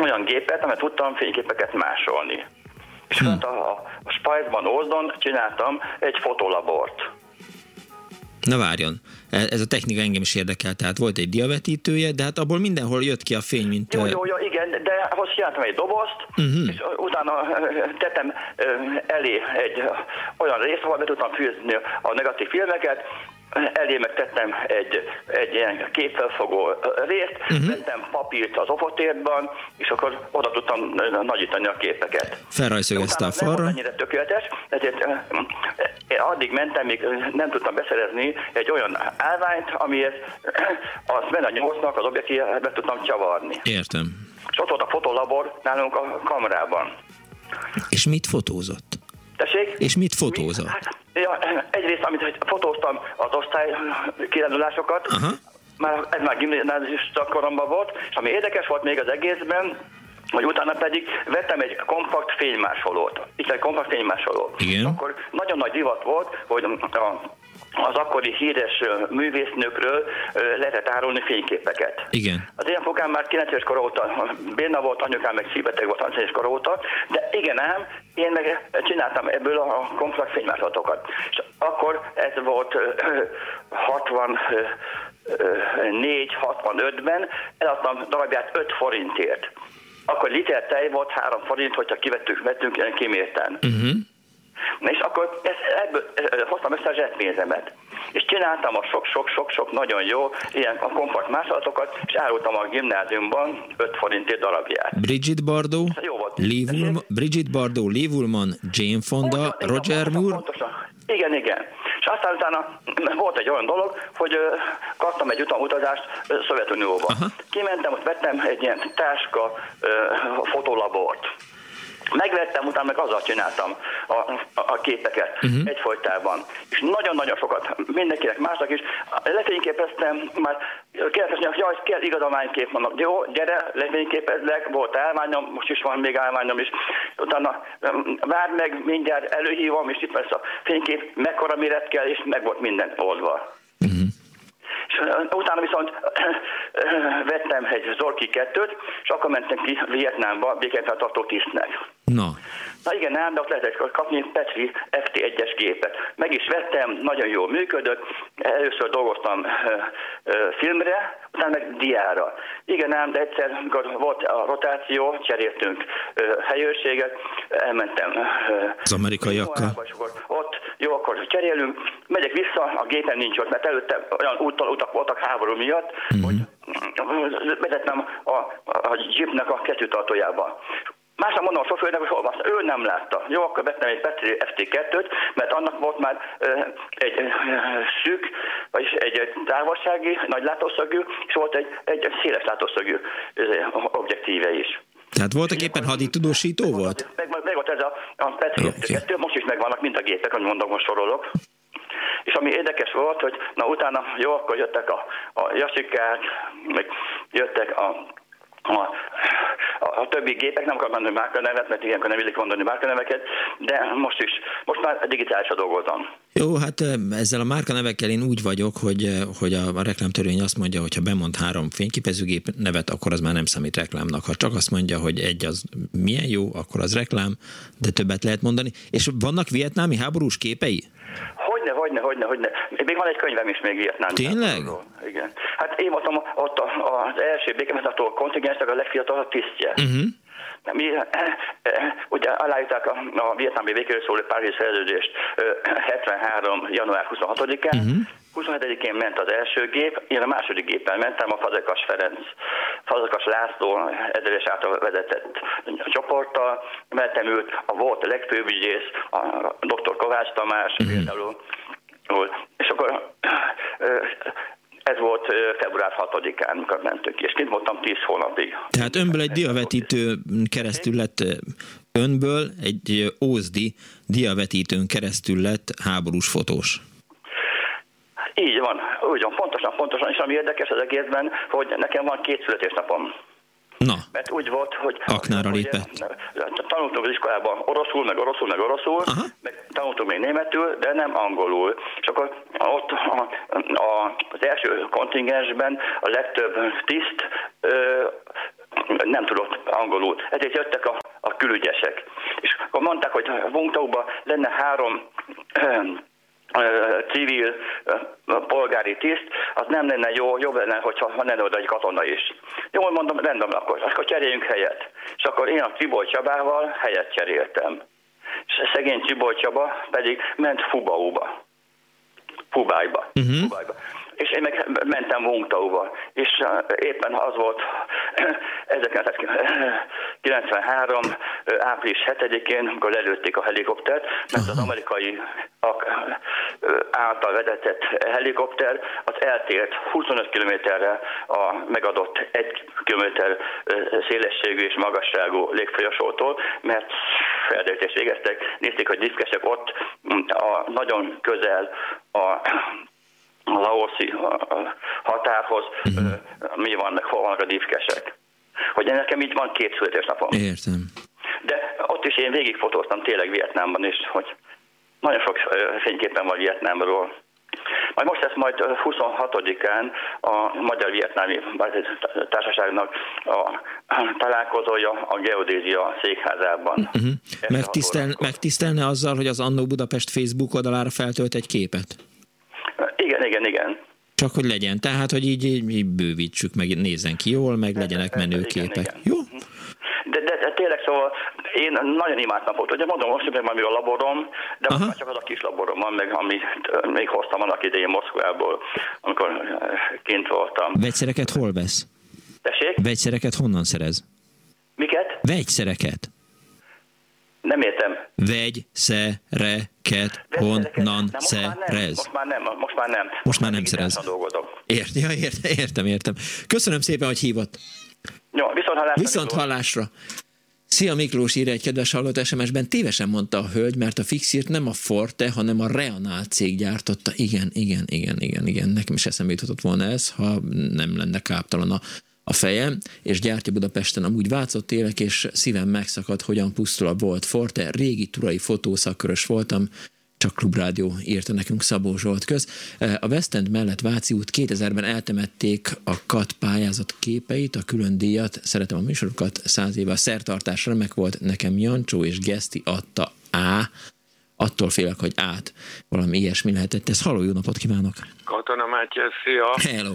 olyan gépet, amit tudtam fényképeket másolni. És hm. a, a, a Spice-ban, Ózdon csináltam egy fotolabort. Na várjon, e, ez a technika engem is érdekel, tehát volt egy diavetítője, de hát abból mindenhol jött ki a fény, mint... Jó, jó, jó, igen, de ahhoz csináltam egy dobozt, uh-huh. és utána tettem elé egy olyan részt, ahol be tudtam fűzni a negatív filmeket, elé megtettem egy, egy ilyen képfelfogó részt, uh-huh. vettem papírt az ofotérban, és akkor oda tudtam nagyítani a képeket. Felrajszögezte a falra. Nem annyira tökéletes, ezért addig mentem, még nem tudtam beszerezni egy olyan állványt, amihez a Svena 8-nak az objektívet tudtam csavarni. Értem. És ott volt a fotolabor nálunk a kamerában. És mit fotózott? Tessék? És mit fotózott? Hát, ja, egyrészt, amit fotóztam az osztály kirendulásokat, Aha. már, ez már gimnázius koromban volt, és ami érdekes volt még az egészben, hogy utána pedig vettem egy kompakt fénymásolót. Itt egy kompakt fénymásoló. Igen. Akkor nagyon nagy divat volt, hogy a az akkori híres művésznőkről lehetett árulni fényképeket. Igen. Az én apukám már 9 éves kor óta, béna volt, anyukám meg szívbeteg volt 9 éves kor óta, de igen ám, én meg csináltam ebből a komplex fénymásolatokat. És akkor ez volt 64-65-ben, eladtam darabját 5 forintért. Akkor liter tej volt 3 forint, hogyha kivettük, vettünk ilyen kimérten. Uh-huh. És akkor ezt, ebből hoztam össze a zsebpénzemet. És csináltam a sok-sok-sok-sok nagyon jó ilyen a kompakt másolatokat, és árultam a gimnáziumban 5 forintért darabját. Bridget Bardot, jó volt. Lee Woolman, Bridget Bardot, Lee Woolman, Jane Fonda, pontosan, Roger pontosan, Moore. Pontosan. Igen, igen. És aztán utána [clears throat] volt egy olyan dolog, hogy kaptam egy utazást Szovjetunióba. Kimentem, ott vettem egy ilyen táska fotolabort Megvettem, utána meg azzal csináltam a, a, a képeket uh-huh. egyfolytában. És nagyon-nagyon sokat, mindenkinek másnak is. Lefényképeztem, már kérdezni, hogy jaj, kell igazolványkép, mondom, jó, gyere, lefényképezlek, volt állványom, most is van még állványom is. Utána várd meg, mindjárt előhívom, és itt lesz a fénykép, mekkora méret kell, és meg volt minden oldva. És utána viszont vettem egy Zorki 2 és akkor mentem ki Vietnámba béketartó tisztnek. Na. Na igen, ott lehetett kapni Petri FT1-es gépet. Meg is vettem, nagyon jól működött. Először dolgoztam ö, ö, filmre, utána meg diára. Igen, ám, de egyszer, amikor volt a rotáció, cseréltünk ö, helyőrséget, elmentem ö, az amerikaiakkal. Ott, jó, akkor cserélünk, megyek vissza, a gépen nincs ott, mert előtte olyan úttal utak voltak háború miatt, mm-hmm. hogy vezettem a, a, a jeepnek a kettőtartójába. Másnap mondom a sofőrnek, hogy hol van, ő nem látta. Jó, akkor vettem egy Petri FT2-t, mert annak volt már egy szűk, vagyis egy távolsági, nagy látószögű, és volt egy, egy széles látószögű objektíve is. Tehát voltak éppen haditudósító volt? Meg, meg, meg volt ez a, a Petri okay. FT2, most is megvannak mind a gépek, hogy mondom, most sorolok. És ami érdekes volt, hogy na utána jó, akkor jöttek a, a jasikák, meg jöttek a a, a, többi gépek, nem akarok mondani márkanevet, mert ilyenkor nem illik mondani márkaneveket, de most is, most már digitálisan dolgozom. Jó, hát ezzel a márkanevekkel én úgy vagyok, hogy, hogy a, a reklámtörvény azt mondja, hogy ha bemond három fényképezőgép nevet, akkor az már nem számít reklámnak. Ha csak azt mondja, hogy egy az milyen jó, akkor az reklám, de többet lehet mondani. És vannak vietnámi háborús képei? Hogyne, hogyne, hogyne, hogyne. Még van egy könyvem is még Vietnám. Tényleg? Igen. Hát én voltam ott az első békemetató kontingensnek a legfiatalabb tisztje. Uh-huh. Mi eh, eh, ugye aláírták a, a vietnámi békéről szóló Párizsi szerződést 73. január 26-án, uh-huh. 27-én ment az első gép, én a második géppel mentem, a Fazekas Ferenc, Fazekas László ezeres által vezetett csoporttal, mentem őt, a volt a legfőbb ügyész, a dr. Kovács Tamás uh-huh. például, és akkor ez volt február 6-án, amikor mentünk ki, és kint voltam 10 hónapig. Tehát önből egy diavetítő keresztül lett önből egy ózdi diavetítőn keresztül lett háborús fotós. Így van, úgy van, pontosan, pontosan, és ami érdekes az egészben, hogy nekem van két születésnapom. Na. Mert úgy volt, hogy... Aknára lépett. Tanultunk az iskolában oroszul, meg oroszul, meg oroszul, Aha. meg tanultunk még németül, de nem angolul. És akkor ott a, a, az első kontingensben a legtöbb tiszt ö, nem tudott angolul. Ezért jöttek a, a külügyesek. És akkor mondták, hogy Vungtauban lenne három civil polgári tiszt, az nem lenne jó, jobb lenne, hogyha lenne oda egy katona is. Jól mondom, rendben akkor, akkor cseréljünk helyet. És akkor én a Csiboly Csabával helyet cseréltem. És szegény Csiboly Csaba pedig ment Fubauba. Fubájba. Uh-huh. Fubájba és én meg mentem Wungtauba, és éppen az volt [clears throat] 1993. április 7-én, amikor lelőtték a helikoptert, mert az amerikai által vezetett helikopter az eltért 25 kilométerre a megadott 1 kilométer szélességű és magasságú légfolyosótól, mert felderítést végeztek, nézték, hogy diszkesek ott a, nagyon közel a a laoszi határhoz, uh-huh. mi vannak, hol vannak a divkesek. Hogy nekem így van két születésnapom. Értem. De ott is én végigfotóztam tényleg Vietnámban is, hogy nagyon sok fényképen van Vietnámról. Majd most lesz majd 26-án a Magyar Vietnámi Társaságnak a találkozója a Geodézia székházában. Uh-huh. Megtisztel, megtisztelne azzal, hogy az Annó Budapest Facebook oldalára feltölt egy képet? Igen, igen, igen. Csak hogy legyen. Tehát, hogy így, így bővítsük, meg nézzen ki jól, meg legyenek menőképek. Igen, igen. Jó? De, de, de tényleg szóval én nagyon imádtam fotót. Ugye mondom, most hogy a laborom, de Aha. most csak az a kis laborom van, meg amit még hoztam annak idején Moszkvából, amikor kint voltam. Vegyszereket hol vesz? Tessék? Vegyszereket honnan szerez? Miket? Vegyszereket. Nem értem. Vegyszereket honnan szerez? Most már nem, most már nem. Most már nem szerez. Ért, ja, ért, értem, értem. Köszönöm szépen, hogy hívott. Jó, viszont hallásra. Viszont hallásra. Szia Miklós írja egy kedves hallott SMS-ben, tévesen mondta a hölgy, mert a fixírt nem a Forte, hanem a Reanál cég gyártotta. Igen, igen, igen, igen, igen. Nekem is eszembe jutott volna ez, ha nem lenne káptalan a a fejem, és gyártja Budapesten amúgy vácott élek, és szívem megszakadt, hogyan pusztul a volt Forte. Régi turai fotószakkörös voltam, csak Klubrádió írta nekünk Szabó Zsolt köz. A West End mellett Váci út 2000-ben eltemették a KAT pályázat képeit, a külön díjat, szeretem a műsorokat, száz éve a szertartás remek volt, nekem Jancsó és Geszti adta A, attól félek, hogy át valami ilyesmi lehetett. Ez haló, jó napot kívánok! Katona Mátyás, szia! Hello!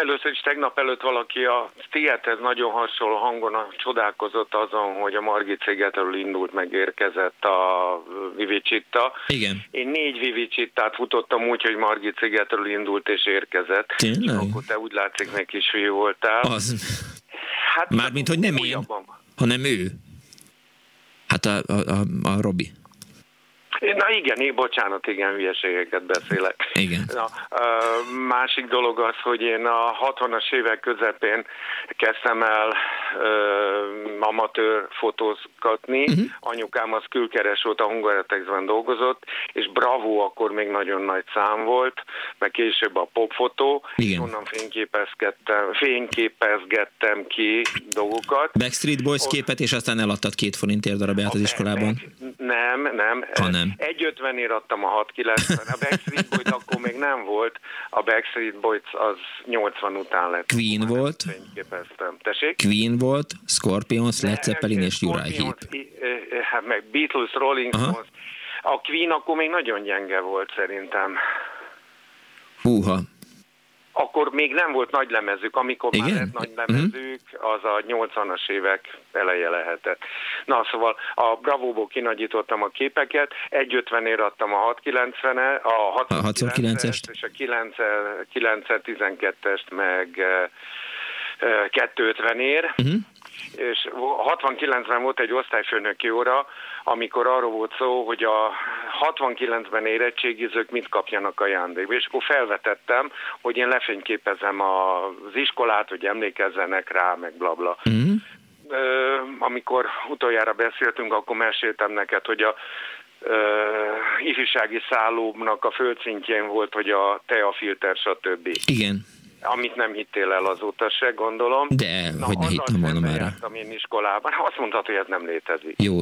Először is tegnap előtt valaki a Stiethez nagyon hasonló hangon csodálkozott azon, hogy a Margit szigetről indult, megérkezett a Vivicsitta. Igen. Én négy Vivicsittát futottam úgy, hogy Margit szigetről indult és érkezett. Tényleg? Akkor te úgy látszik, meg fiú voltál. Az. Hát, Mármint, hogy nem én, hanem ő. Hát a, a, a, a Robi. Na igen, én bocsánat, igen, hülyeségeket beszélek. Igen. Na, másik dolog az, hogy én a 60-as évek közepén kezdtem el ö, amatőr fotózgatni. Uh-huh. Anyukám az külkeres volt, a Hungaretexben dolgozott, és Bravo akkor még nagyon nagy szám volt, meg később a popfotó, Igen. és onnan fényképezgettem, fényképezgettem ki dolgokat. Backstreet Boys Ott... képet, és aztán eladtad két forintért darabját az iskolában? Nem, nem. Ha nem. 1,50-ért adtam a 690. A Backstreet Boys akkor még nem volt, a Backstreet Boys az 80 után lett. Queen volt. Tessék? Queen volt, Scorpions, Led Zeppelin és Uriah Heep. Hát meg Beatles, Rolling Stones. A Queen akkor még nagyon gyenge volt szerintem. Húha, akkor még nem volt nagy lemezük, amikor Igen? már lett nagy lemezük, az a 80-as évek eleje lehetett. Na, szóval a Bravo-ból kinagyítottam a képeket, 1.50-ért adtam a 690 a 609-est, és a 912-est meg 250-ért. Uh-huh és 69-ben volt egy osztályfőnöki óra, amikor arról volt szó, hogy a 69-ben érettségizők mit kapjanak ajándékba, és akkor felvetettem, hogy én lefényképezem az iskolát, hogy emlékezzenek rá, meg blabla. Bla. Mm. amikor utoljára beszéltünk, akkor meséltem neked, hogy a uh, ifjúsági szállónak a földszintjén volt, hogy a teafilter, stb. Igen. Amit nem hittél el azóta se, gondolom. De, Na, hogy ne hittem volna már rá. én iskolában. Azt mondtad, hogy ez nem létezik. Jó,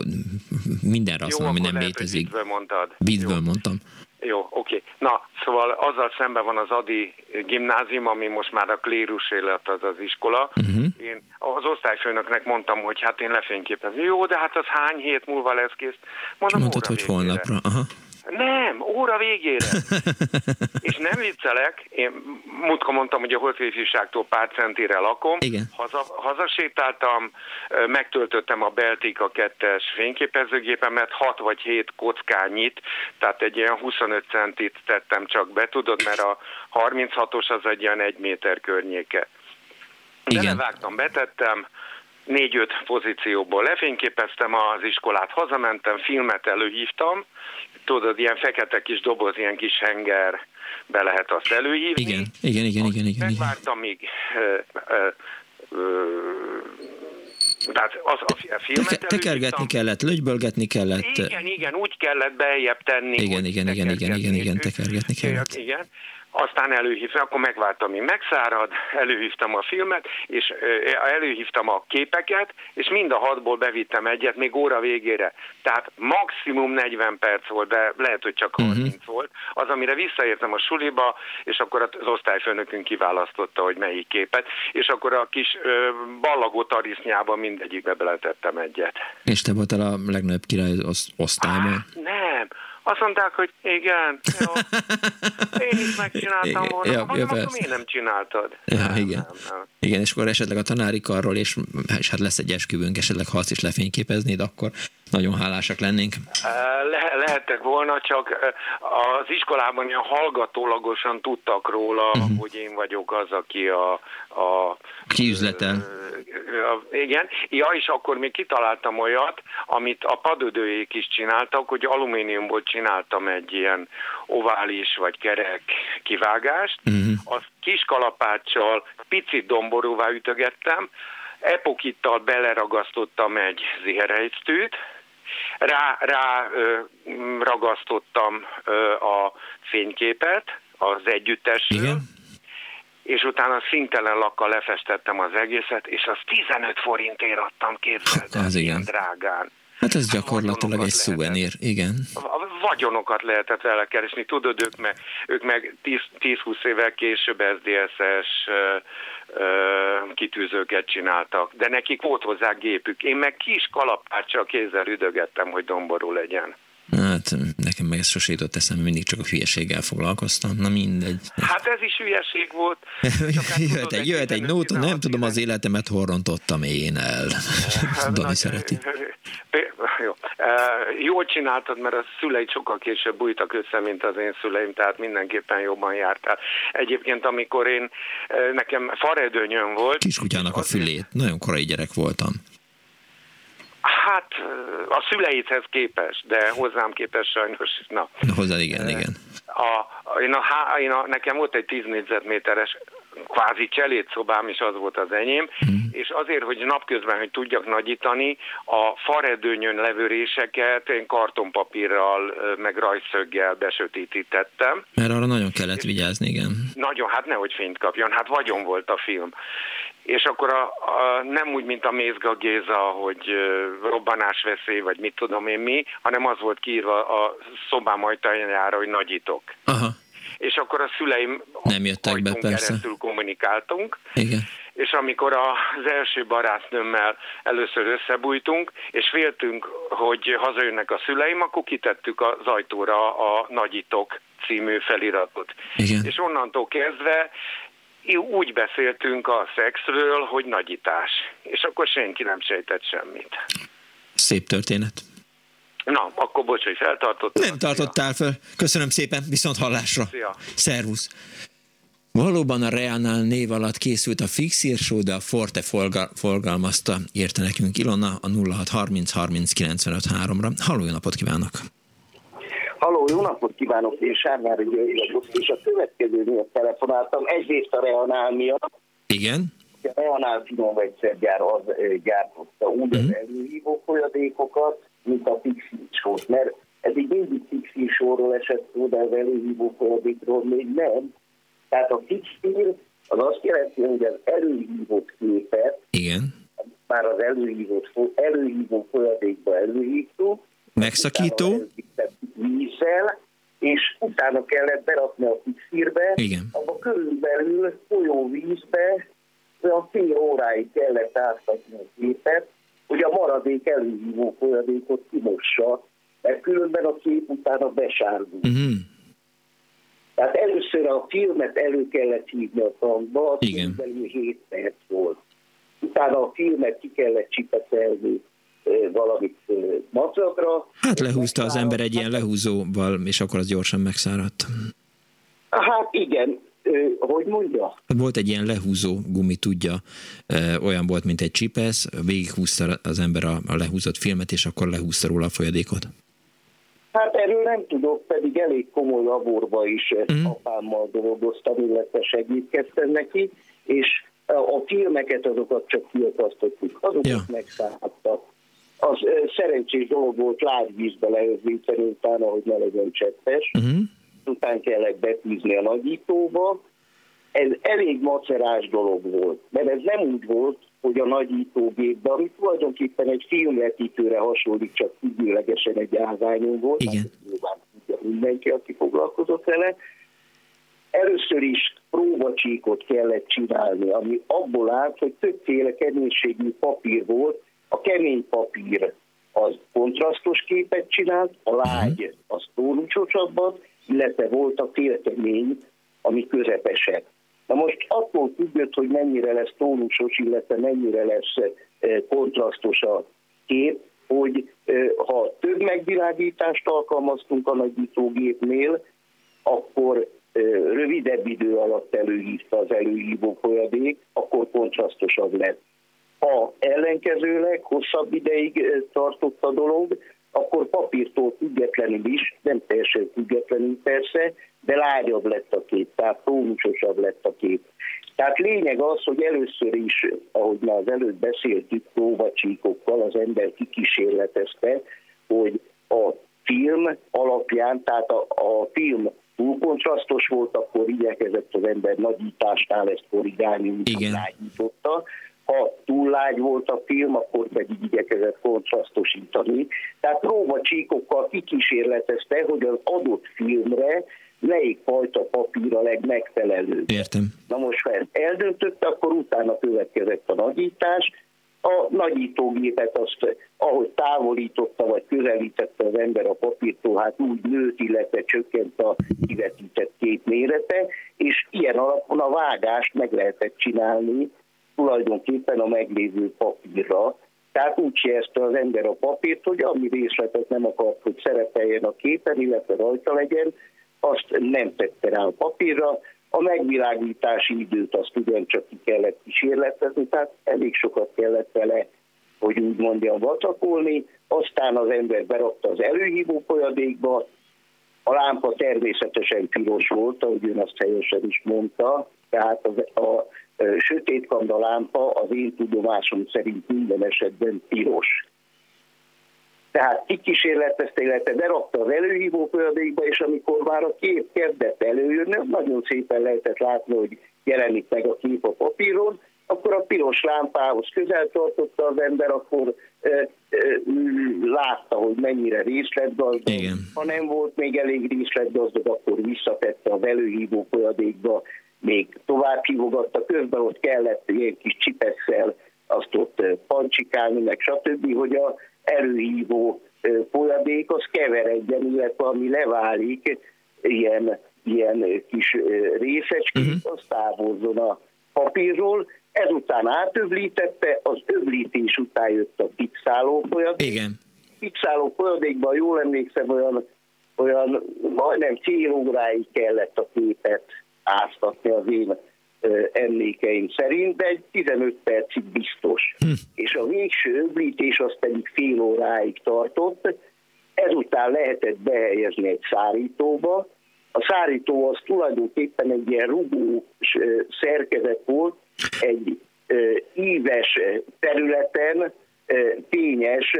mindenre azt mondom, ami nem létezik. Viccből mondtad. Viccből mondtam. Jó, oké. Na, szóval azzal szemben van az Adi gimnázium, ami most már a klérus élet, az az iskola. Uh-huh. Én az osztályfőnöknek mondtam, hogy hát én lefényképezem. Jó, de hát az hány hét múlva lesz kész? Mondom, Mondtad, hogy holnapra. Aha. Nem, óra végére. [laughs] és nem viccelek, én múltkor mondtam, hogy a Holtvéfjúságtól pár centire lakom. Igen. Haza, hazasétáltam, megtöltöttem a Beltika 2-es fényképezőgépemet, 6 vagy 7 kockányit, tehát egy ilyen 25 centit tettem csak be, tudod, mert a 36-os az egy ilyen egy méter környéke. De Igen. levágtam, betettem, négy-öt pozícióból lefényképeztem az iskolát, hazamentem, filmet előhívtam, tudod, ilyen fekete kis doboz, ilyen kis henger, be lehet azt előhívni. Igen, igen, igen, igen. igen Megvártam, míg tehát az a filmet Te, Tekergetni kellett, lögybölgetni kellett. Igen, igen, úgy kellett beljebb tenni. Igen, igen, igen, igen, igen, igen, tekergetni kellett. Igen, aztán előhívtam, akkor megvártam, mi megszárad, előhívtam a filmet, és előhívtam a képeket, és mind a hatból bevittem egyet, még óra végére. Tehát maximum 40 perc volt, de lehet, hogy csak 30 uh-huh. Mhm. volt. Az, amire visszaértem a suliba, és akkor az osztályfőnökünk kiválasztotta, hogy melyik képet, és akkor a kis ö, ballagó tarisznyában mindegyikbe beletettem egyet. És te voltál a legnagyobb király osztályban? Ah, nem, azt mondták, hogy igen, jó. Én is megcsináltam volna. Ja, Mondom, akkor miért nem csináltad? Ja, nem, igen. Nem, nem. Igen, és akkor esetleg a tanári karról, és, és hát lesz egy esküvőnk, esetleg ha azt is lefényképeznéd, akkor nagyon hálásak lennénk. Le, lehettek volna, csak az iskolában ilyen hallgatólagosan tudtak róla, uh-huh. hogy én vagyok az, aki a... a Kiüzletel. Igen. Ja, és akkor még kitaláltam olyat, amit a padödőjék is csináltak, hogy alumíniumból csináltam egy ilyen ovális vagy kerek kivágást, uh-huh. azt kis kalapáccsal picit domborúvá ütögettem, epokittal beleragasztottam egy ziherejtűt, rá, rá ö, ragasztottam ö, a fényképet az együttesről, Igen. és utána szintelen lakkal lefestettem az egészet, és az 15 forintért adtam, képzeld, az igen. drágán. Hát ez gyakorlatilag egy szuvenír, igen. A vagyonokat lehetett vele keresni, tudod, ők meg, ők meg 10-20 évvel később SDSS kitűzőket csináltak, de nekik volt hozzá gépük. Én meg kis kalapáccsal kézzel üdögettem, hogy domború legyen. Hát nekem meg ez sosé jutott eszembe, mindig csak a hülyeséggel foglalkoztam. Na mindegy. Hát ez is hülyeség volt. [laughs] hát jöhet egy, jöhet egy nóta, nem tudom, az életemet horrontottam én el. [laughs] Hát, Dani szereti. Jó. Jól csináltad, mert a szüleid sokkal később bújtak össze, mint az én szüleim, tehát mindenképpen jobban jártál. Egyébként, amikor én, nekem faredőnyöm volt... Kiskutyának a fülét. Nagyon korai gyerek voltam. Hát a szüleidhez képes, de hozzám képes sajnos, na. Hozzá igen, igen. A, én a, én a, nekem volt egy 10 négyzetméteres kvázi cselédszobám is az volt az enyém, mm. és azért, hogy napközben, hogy tudjak nagyítani, a faredőnyön levő réseket én kartonpapírral, meg rajszöggel besötétítettem. Mert arra nagyon kellett vigyázni, igen. Nagyon, hát nehogy fényt kapjon, hát vagyon volt a film. És akkor a, a, nem úgy, mint a Mézga Géza, hogy robbanásveszély, vagy mit tudom én mi, hanem az volt kiírva a szobám ajtajára, hogy nagyítok. Aha és akkor a szüleim nem jöttek be, persze. keresztül kommunikáltunk. Igen. És amikor az első barátnőmmel először összebújtunk, és féltünk, hogy hazajönnek a szüleim, akkor kitettük az ajtóra a Nagyitok című feliratot. Igen. És onnantól kezdve úgy beszéltünk a szexről, hogy nagyítás. És akkor senki nem sejtett semmit. Szép történet. Na, akkor bocs, hogy feltartottam. Nem tartottál fel. Köszönöm szépen, viszont hallásra. Szia. Szervusz. Valóban a Reánál név alatt készült a Fixír Show, de a Forte forgal, forgalmazta, írta nekünk Ilona a 0630 30 95 3-ra. Halló, napot kívánok! Halló, jó napot kívánok, én Sárvári György vagyok, és a következő miatt telefonáltam, egyrészt a Reánál miatt, igen. a Neanál finomvegyszergyár az gyártotta úgy az mhm. előhívó folyadékokat, mint a pixilsót, mert eddig mindig pixilsóról esett szó, de az előhívó folyadékról még nem. Tehát a pixil az azt jelenti, hogy az előhívott képet, Igen. már az előhívott, előhívó folyadékba előhívtuk, megszakító, vízzel, és utána kellett berakni a fixírbe, Igen. abba körülbelül folyóvízbe a fél óráig kellett áztatni a képet, hogy a maradék előhívó folyadékot kimossa, mert különben a kép utána besárgul. Uh-huh. Tehát először a filmet elő kellett hívni a francba, az körülbelül 7 perc volt. Utána a filmet ki kellett csipeszelni valamit macakra. Hát lehúzta az ember egy ilyen lehúzóval, és akkor az gyorsan megszáradt. Hát igen, hogy mondja? Volt egy ilyen lehúzó gumi, tudja, olyan volt, mint egy csipesz, végighúzta az ember a, a lehúzott filmet, és akkor lehúzta róla a folyadékot. Hát erről nem tudok, pedig elég komoly laborba is mm. apámmal dolgoztam, illetve segítkeztem neki, és a filmeket azokat csak kiakasztottuk, azokat ja. megszállhattak az szerencsés dolog volt lágyvízbe leözvíteni utána, hogy ne legyen cseppes. Uh-huh. Után kellett betűzni a nagyítóba. Ez elég macerás dolog volt, mert ez nem úgy volt, hogy a nagyítógépben, ami tulajdonképpen egy filmvetítőre hasonlít, csak függőlegesen egy állványon volt. Igen. Hát, mindenki, aki foglalkozott vele. Először is próbacsíkot kellett csinálni, ami abból állt, hogy többféle keménységű papír volt, a kemény papír az kontrasztos képet csinált, a lágy az tónucsosabbat, illetve volt a félkemény, ami közepesebb. Na most attól függött, hogy mennyire lesz tónusos, illetve mennyire lesz eh, kontrasztos a kép, hogy eh, ha több megvilágítást alkalmaztunk a nagyítógépnél, akkor eh, rövidebb idő alatt előhívta az előhívó folyadék, akkor kontrasztosabb lett. Ha ellenkezőleg hosszabb ideig tartott a dolog, akkor papírtól függetlenül is, nem teljesen függetlenül persze, de lágyabb lett a kép, tehát tónusosabb lett a kép. Tehát lényeg az, hogy először is, ahogy már az előtt beszéltük, próbacsíkokkal az ember kikísérletezte, hogy a film alapján, tehát a, a film túl kontrasztos volt, akkor igyekezett az ember nagyításnál ezt korrigálni, Igen. lágyította ha túl lágy volt a film, akkor pedig igyekezett kontrasztosítani. Tehát próba csíkokkal kikísérletezte, hogy az adott filmre melyik fajta papír a legmegfelelőbb. Értem. Na most, ha ezt eldöntötte, akkor utána következett a nagyítás, a nagyítógépet azt, ahogy távolította vagy közelítette az ember a papírtól, hát úgy nőtt, illetve csökkent a kivetített kép mérete, és ilyen alapon a vágást meg lehetett csinálni tulajdonképpen a meglévő papírra. Tehát úgy jelzte az ember a papírt, hogy ami részletet nem akart, hogy szerepeljen a képen, illetve rajta legyen, azt nem tette rá a papírra, a megvilágítási időt azt ugyancsak ki kellett kísérletezni, tehát elég sokat kellett vele, hogy úgy mondjam, vacakolni, aztán az ember berakta az előhívó folyadékba, a lámpa természetesen piros volt, ahogy ön azt helyesen is mondta, tehát az, a sötétkanda lámpa az én tudomásom szerint minden esetben piros. Tehát kikísérletezte, illetve berakta az előhívó folyadékba, és amikor már a kép kezdett előjönni, nagyon szépen lehetett látni, hogy jelenik meg a kép a papíron, akkor a piros lámpához közel tartotta az ember, akkor e, e, látta, hogy mennyire részletgazdag. Igen. Ha nem volt még elég részletgazdag, akkor visszatette az előhívó folyadékba, még tovább hívogatta, közben ott kellett ilyen kis csipesszel azt ott pancsikálni, meg stb., hogy a előhívó folyadék az keveredjen, illetve ami leválik ilyen, ilyen kis részecskék, uh-huh. az távozzon a papírról, ezután átöblítette, az öblítés után jött a fixáló folyadék. Igen. Fixáló folyadékban jól emlékszem, olyan, olyan majdnem fél óráig kellett a képet áztatni az én emlékeim szerint, de egy 15 percig biztos. Hm. És a végső öblítés az pedig fél óráig tartott, ezután lehetett behelyezni egy szárítóba. A szárító az tulajdonképpen egy ilyen rugó szerkezet volt, egy íves területen fényes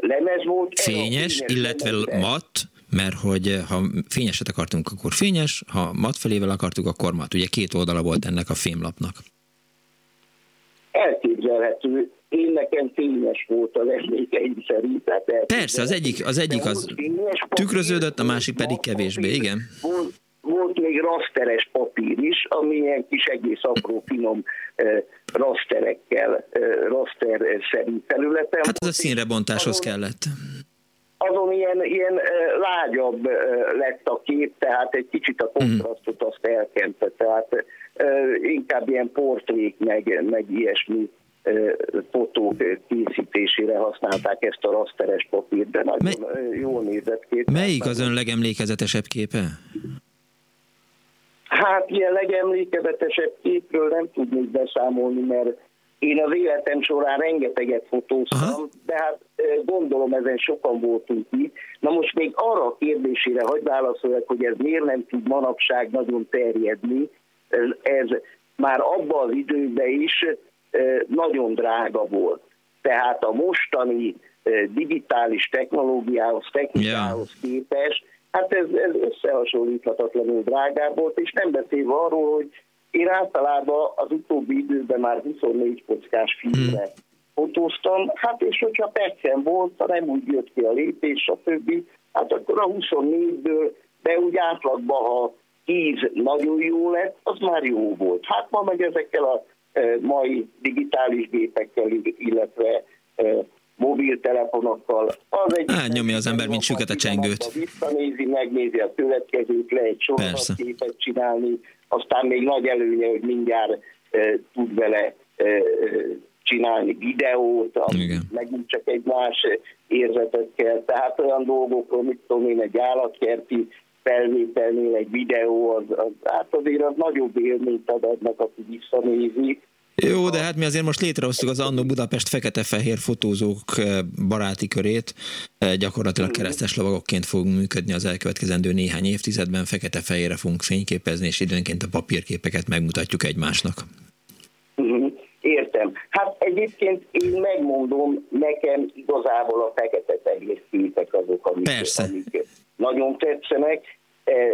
lemez volt. Fényes, illetve mat, mert hogy ha fényeset akartunk, akkor fényes, ha mat felével akartuk, akkor mat. Ugye két oldala volt ennek a fémlapnak. Elképzelhető. Én nekem fényes volt az emlékeim szerint. Persze, az egyik, az egyik az tükröződött, a másik pedig kevésbé, igen. Volt, volt még rasteres papír is, ami ilyen kis egész apró finom eh, rasterekkel, eh, raster-szerű felületen. Hát az a színrebontáshoz kellett azon ilyen, ilyen lágyabb lett a kép, tehát egy kicsit a kontrasztot azt elkente, tehát inkább ilyen portrék, meg, meg ilyesmi fotók készítésére használták ezt a rasteres papírt, de nagyon Mely... jól nézett ki. Melyik az ön legemlékezetesebb képe? Hát ilyen legemlékezetesebb képről nem tudnék beszámolni, mert én az életem során rengeteget fotóztam, Aha. de hát gondolom ezen sokan voltunk itt. Na most még arra a kérdésére hagy válaszoljak, hogy ez miért nem tud manapság nagyon terjedni. Ez, ez már abban az időben is nagyon drága volt. Tehát a mostani digitális technológiához, technikához yeah. képest, hát ez, ez összehasonlíthatatlanul drágább volt, és nem beszélve arról, hogy én általában az utóbbi időben már 24 kockás filmre hmm. fotóztam, hát és hogyha percen volt, ha nem úgy jött ki a lépés, a többi, hát akkor a 24-ből, de úgy átlagban, ha 10 nagyon jó lett, az már jó volt. Hát ma meg ezekkel a e, mai digitális gépekkel, illetve e, mobiltelefonokkal. Az egy hát, nyomja az ember, mint süket a csengőt. Visszanézi, megnézi a következőt, le egy képet csinálni, aztán még nagy előnye, hogy mindjárt e, tud vele e, csinálni videót, megint csak egy más érzetet kell. Tehát olyan dolgokról, mit tudom én, egy állatkerti felvételnél egy videó, az, az, hát azért az nagyobb élményt ad adnak, aki visszanézi, jó, de hát mi azért most létrehoztuk az Annó Budapest fekete-fehér fotózók eh, baráti körét. Eh, gyakorlatilag keresztes lovagokként fogunk működni az elkövetkezendő néhány évtizedben. Fekete-fehérre fogunk fényképezni, és időnként a papírképeket megmutatjuk egymásnak. Mhm. Értem. Hát egyébként én megmondom, nekem igazából a fekete-fehér képek azok, amik, Persze. amik nagyon tetszenek. Eh,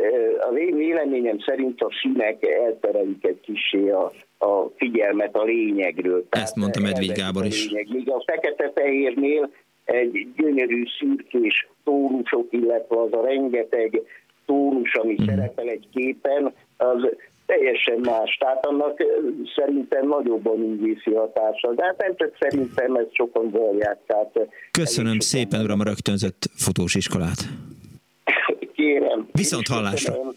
az én véleményem szerint a színek elterelik egy kicsi a a figyelmet a lényegről. Ezt mondta Medvéd Gábor is. Lényeg. Míg a fekete-fehérnél egy gyönyörű szürkés tónusok, illetve az a rengeteg tónus, ami mm. szerepel egy képen, az teljesen más. Tehát annak szerintem nagyobb a művészi hatása. De hát nem csak szerintem, ezt sokan vallják. Tehát Köszönöm szépen, uram, a rögtönzött fotós iskolát. Kérem. Viszont hallásra. Köszönöm.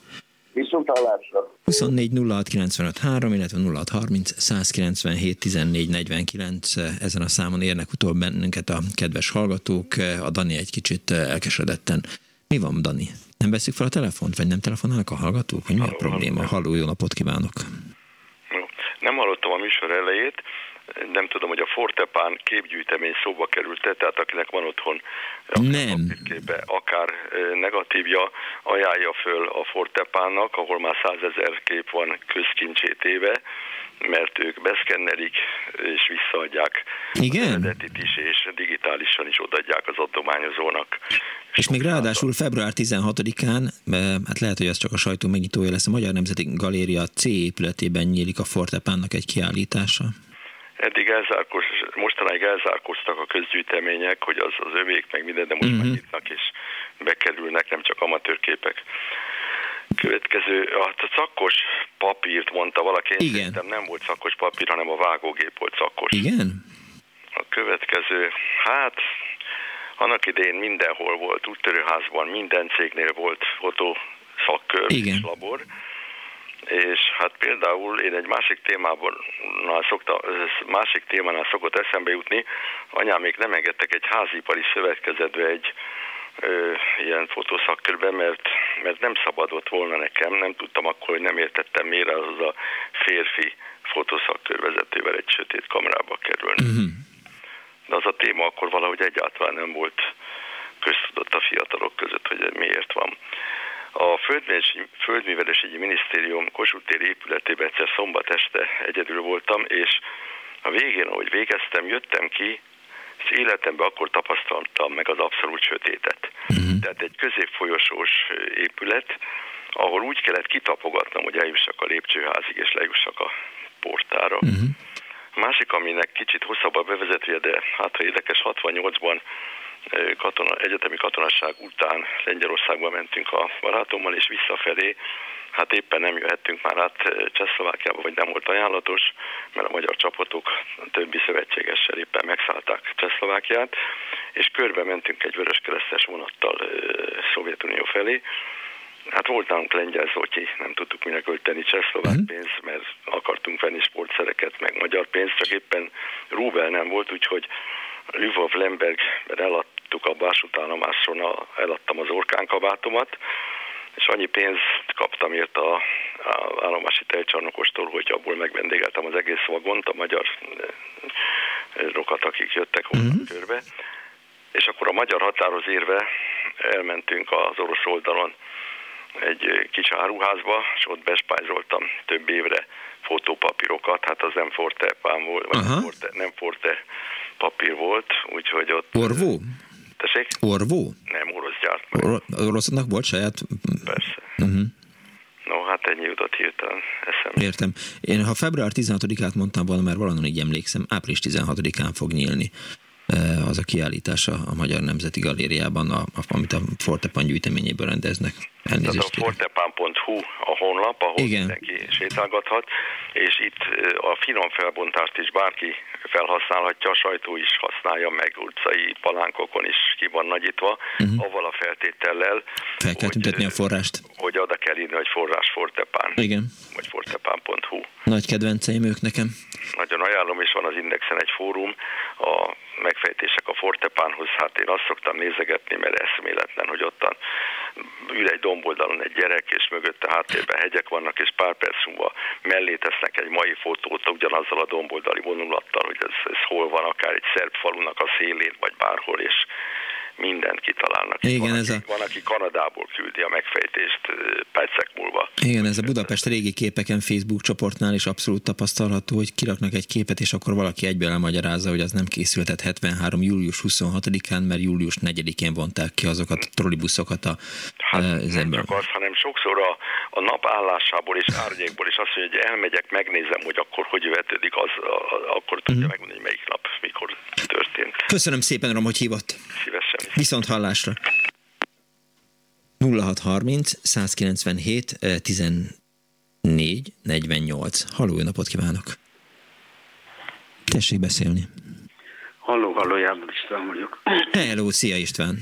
Viszont hallásra. 24 06 95 3, illetve 06 30 197 14 49. Ezen a számon érnek utol bennünket a kedves hallgatók. A Dani egy kicsit elkeseredetten. Mi van, Dani? Nem veszik fel a telefont, vagy nem telefonálnak a hallgatók? Hogy mi a probléma? Halló, jó napot kívánok! Nem hallottam a műsor elejét, nem tudom, hogy a Fortepán képgyűjtemény szóba került tehát akinek van otthon nem. Képe, akár negatívja, ajánlja föl a Fortepánnak, ahol már százezer kép van közkincsét éve, mert ők beszkennelik és visszaadják Igen? az eredetit is, és digitálisan is odaadják az adományozónak. És még ráadásul február 16-án, hát lehet, hogy ez csak a sajtó megnyitója lesz, a Magyar Nemzeti Galéria C épületében nyílik a Fortepánnak egy kiállítása. Eddig elzárkos, mostanáig elzárkoztak a közgyűjtemények, hogy az, az övék meg minden, de most uh-huh. megnyitnak és bekerülnek, nem csak amatőrképek. Következő, a szakkos papírt mondta valaki, én Igen. nem volt szakkos papír, hanem a vágógép volt szakkos. Igen? A következő, hát annak idején mindenhol volt, úttörőházban, minden cégnél volt fotó szakkör Igen. és labor és hát például én egy másik témában szokta, másik témánál szokott eszembe jutni, anyám még nem engedtek egy házipari szövetkezetbe egy ö, ilyen fotószakkörbe, mert, mert nem szabadott volna nekem, nem tudtam akkor, hogy nem értettem miért az a férfi fotószakkörvezetővel egy sötét kamerába kerülni. Uh-huh. De az a téma akkor valahogy egyáltalán nem volt köztudott a fiatalok között, hogy miért van. A Földművelésügyi Minisztérium Kossuth épületében egyszer szombat este egyedül voltam, és a végén, ahogy végeztem, jöttem ki, és életemben akkor tapasztaltam meg az abszolút sötétet. Uh-huh. Tehát egy középfolyosós épület, ahol úgy kellett kitapogatnom, hogy eljussak a lépcsőházig, és lejussak a portára. Uh-huh. A másik, aminek kicsit hosszabb a bevezetője, de hát ha érdekes, 68-ban katona, egyetemi katonasság után Lengyelországba mentünk a barátommal, és visszafelé, hát éppen nem jöhettünk már át Csehszlovákiába, vagy nem volt ajánlatos, mert a magyar csapatok a többi szövetségessel éppen megszállták Csehszlovákiát, és körbe mentünk egy vöröskeresztes vonattal Szovjetunió felé, Hát volt nálunk lengyel Zoltyi, nem tudtuk minek költeni csehszlovák uh-huh. pénzt, mert akartunk venni sportszereket, meg magyar pénzt, csak éppen rubel nem volt, úgyhogy Lvov Lemberg, eladtuk a vasútállomáson, a, eladtam az orkánkabátomat, és annyi pénzt kaptam ért a, a állomási tejcsarnokostól, hogy abból megvendégeltem az egész vagont, a magyar eh, rokat, akik jöttek volna uh-huh. körbe. És akkor a magyar határhoz érve elmentünk az orosz oldalon egy kis áruházba, és ott bespájzoltam több évre fotópapírokat, hát az nem forte pán volt, vagy forte, nem forte papír volt, úgyhogy ott... Orvó? Tessék? Orvó? Nem, orosz gyárt meg. Or- orosznak volt saját? Persze. Uh-huh. No, hát ennyi jutott hirtelen eszembe. Értem. Én ha február 16-át mondtam volna, mert valahol így emlékszem, április 16-án fog nyílni az a kiállítása a Magyar Nemzeti Galériában, a, amit a Fortepan gyűjteményéből rendeznek. Elnézést Tehát a fortepan.hu a honlap, ahol Igen. mindenki sétálgathat, és itt a finom felbontást is bárki felhasználhatja, a sajtó is használja meg, utcai palánkokon is ki van nagyítva, uh-huh. avval a feltétellel, Fel kell tüntetni a forrást. Hogy oda kell írni, hogy forrás Fortepán. Igen. Vagy fortepán.hu. Nagy kedvenceim ők nekem. Nagyon ajánlom, és van az Indexen egy fórum, a megfejtések a Fortepánhoz, hát én azt szoktam nézegetni, mert eszméletlen, hogy ottan ül egy domboldalon egy gyerek, és mögötte háttérben hegyek vannak, és pár perc múlva mellé tesznek egy mai fotót ugyanazzal a domboldali vonulattal, hogy ez, ez hol van, akár egy szerb falunak a szélén, vagy bárhol, és mindent kitalálnak. Igen, van, ez aki, a... van, aki Kanadából küldi a megfejtést percek múlva. Igen, ez a Budapest régi képeken Facebook csoportnál is abszolút tapasztalható, hogy kiraknak egy képet, és akkor valaki egyben elmagyarázza, hogy az nem készültet 73. július 26-án, mert július 4-én vonták ki azokat a trollibuszokat a hát, az nem csak az, hanem sokszor a, a nap állásából és árnyékból is azt mondja, hogy elmegyek, megnézem, hogy akkor hogy vetődik, az, a, a, akkor tudja mm. megmondani, hogy melyik nap, mikor történt. Köszönöm szépen, Rom, hogy hívott. Szívesen. Viszont hallásra. 0630 197 14 48. Halló, jó napot kívánok! Tessék beszélni. Halló, halló, Jábor István vagyok. [clears throat] Hello, szia István!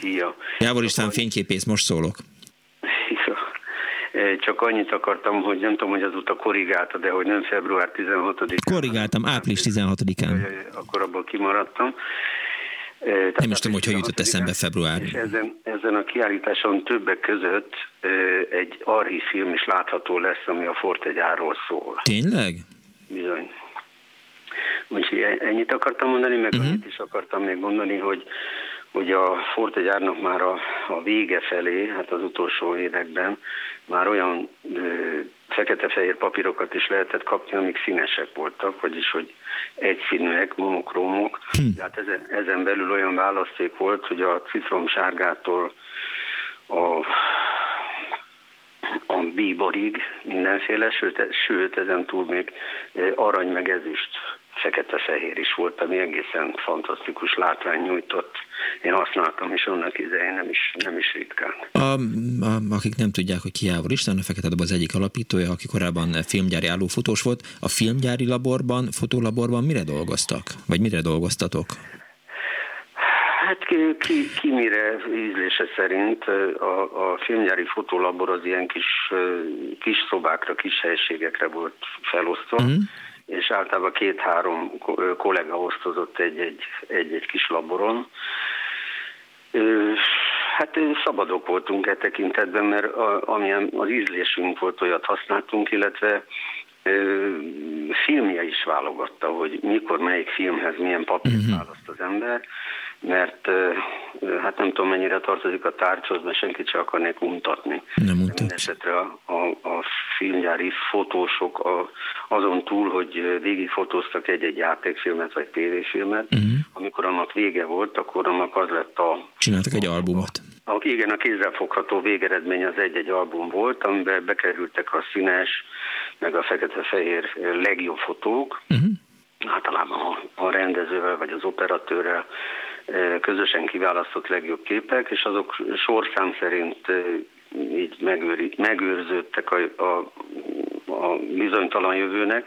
Szia! Jábor István fényképész, most szólok. Csak annyit akartam, hogy nem tudom, hogy azóta korrigálta, de hogy nem február 16-án. Korrigáltam, április 16-án. Akkor abból kimaradtam. Tehát nem is tudom, hogy hogy jutott eszembe február. És ezen, ezen a kiállításon többek között egy archív film is látható lesz, ami a Forte gyárról szól. Tényleg? Bizony. Úgyhogy e- ennyit akartam mondani, meg uh-huh. annyit is akartam még mondani, hogy hogy a Forte gyárnak már a, a vége felé, hát az utolsó években már olyan ö, fekete-fehér papírokat is lehetett kapni, amik színesek voltak, vagyis hogy egyszínűek, monokrómok. Hm. Hát ezen, ezen belül olyan választék volt, hogy a citromsárgától a a bíborig mindenféle, sőt, sőt ezen túl még arany meg ezüst fekete-fehér is volt, ami egészen fantasztikus látvány nyújtott. Én használtam is annak idején, nem is, nem is ritkán. A, a, akik nem tudják, hogy ki Jávor István, a Fekete Dob az egyik alapítója, aki korábban filmgyári állófotós volt. A filmgyári laborban, fotolaborban mire dolgoztak? Vagy mire dolgoztatok? Hát ki, ki, ki mire ízlése szerint a, a filmgyári fotolabor az ilyen kis, kis szobákra, kis helységekre volt felosztva. Uh-huh és általában két-három kollega osztozott egy-egy, egy-egy kis laboron. Hát szabadok voltunk e tekintetben, mert amilyen az ízlésünk volt, olyat használtunk, illetve filmje is válogatta, hogy mikor melyik filmhez milyen papírt uh-huh. választ az ember, mert hát nem tudom mennyire tartozik a tárcshoz, mert senkit sem akarnék mutatni. Nem mutat. Esetre a, a, a filmgyári fotósok a, azon túl, hogy végigfotóztak egy-egy játékfilmet vagy tévéfilmet, uh-huh. Amikor annak vége volt, akkor annak az lett a... Csináltak egy albumot. A, igen, a kézzelfogható végeredmény az egy-egy album volt, amiben bekerültek a színes, meg a fekete-fehér legjobb fotók, uh-huh. általában a, a rendezővel vagy az operatőrrel közösen kiválasztott legjobb képek, és azok sorszám szerint így megőri, megőrződtek a, a, a bizonytalan jövőnek,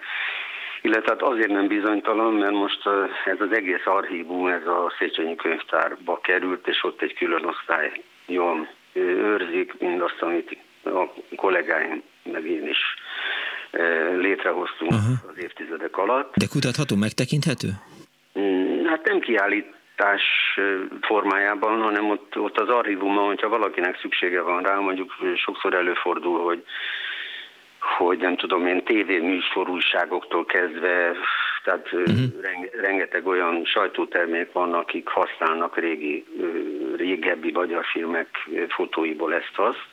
illetve hát azért nem bizonytalan, mert most ez az egész archívum, ez a Széchenyi könyvtárba került, és ott egy külön osztály jól őrzik mindazt, amit a kollégáim meg én is létrehoztunk Aha. az évtizedek alatt. De kutatható, megtekinthető? Mm, hát nem kiállít kiállítás formájában, hanem ott, ott az archívumon, hogyha valakinek szüksége van rá, mondjuk sokszor előfordul, hogy hogy nem tudom én, tévéműsor újságoktól kezdve, tehát uh-huh. rengeteg olyan sajtótermék van, akik használnak régi, régebbi magyar filmek fotóiból ezt-azt,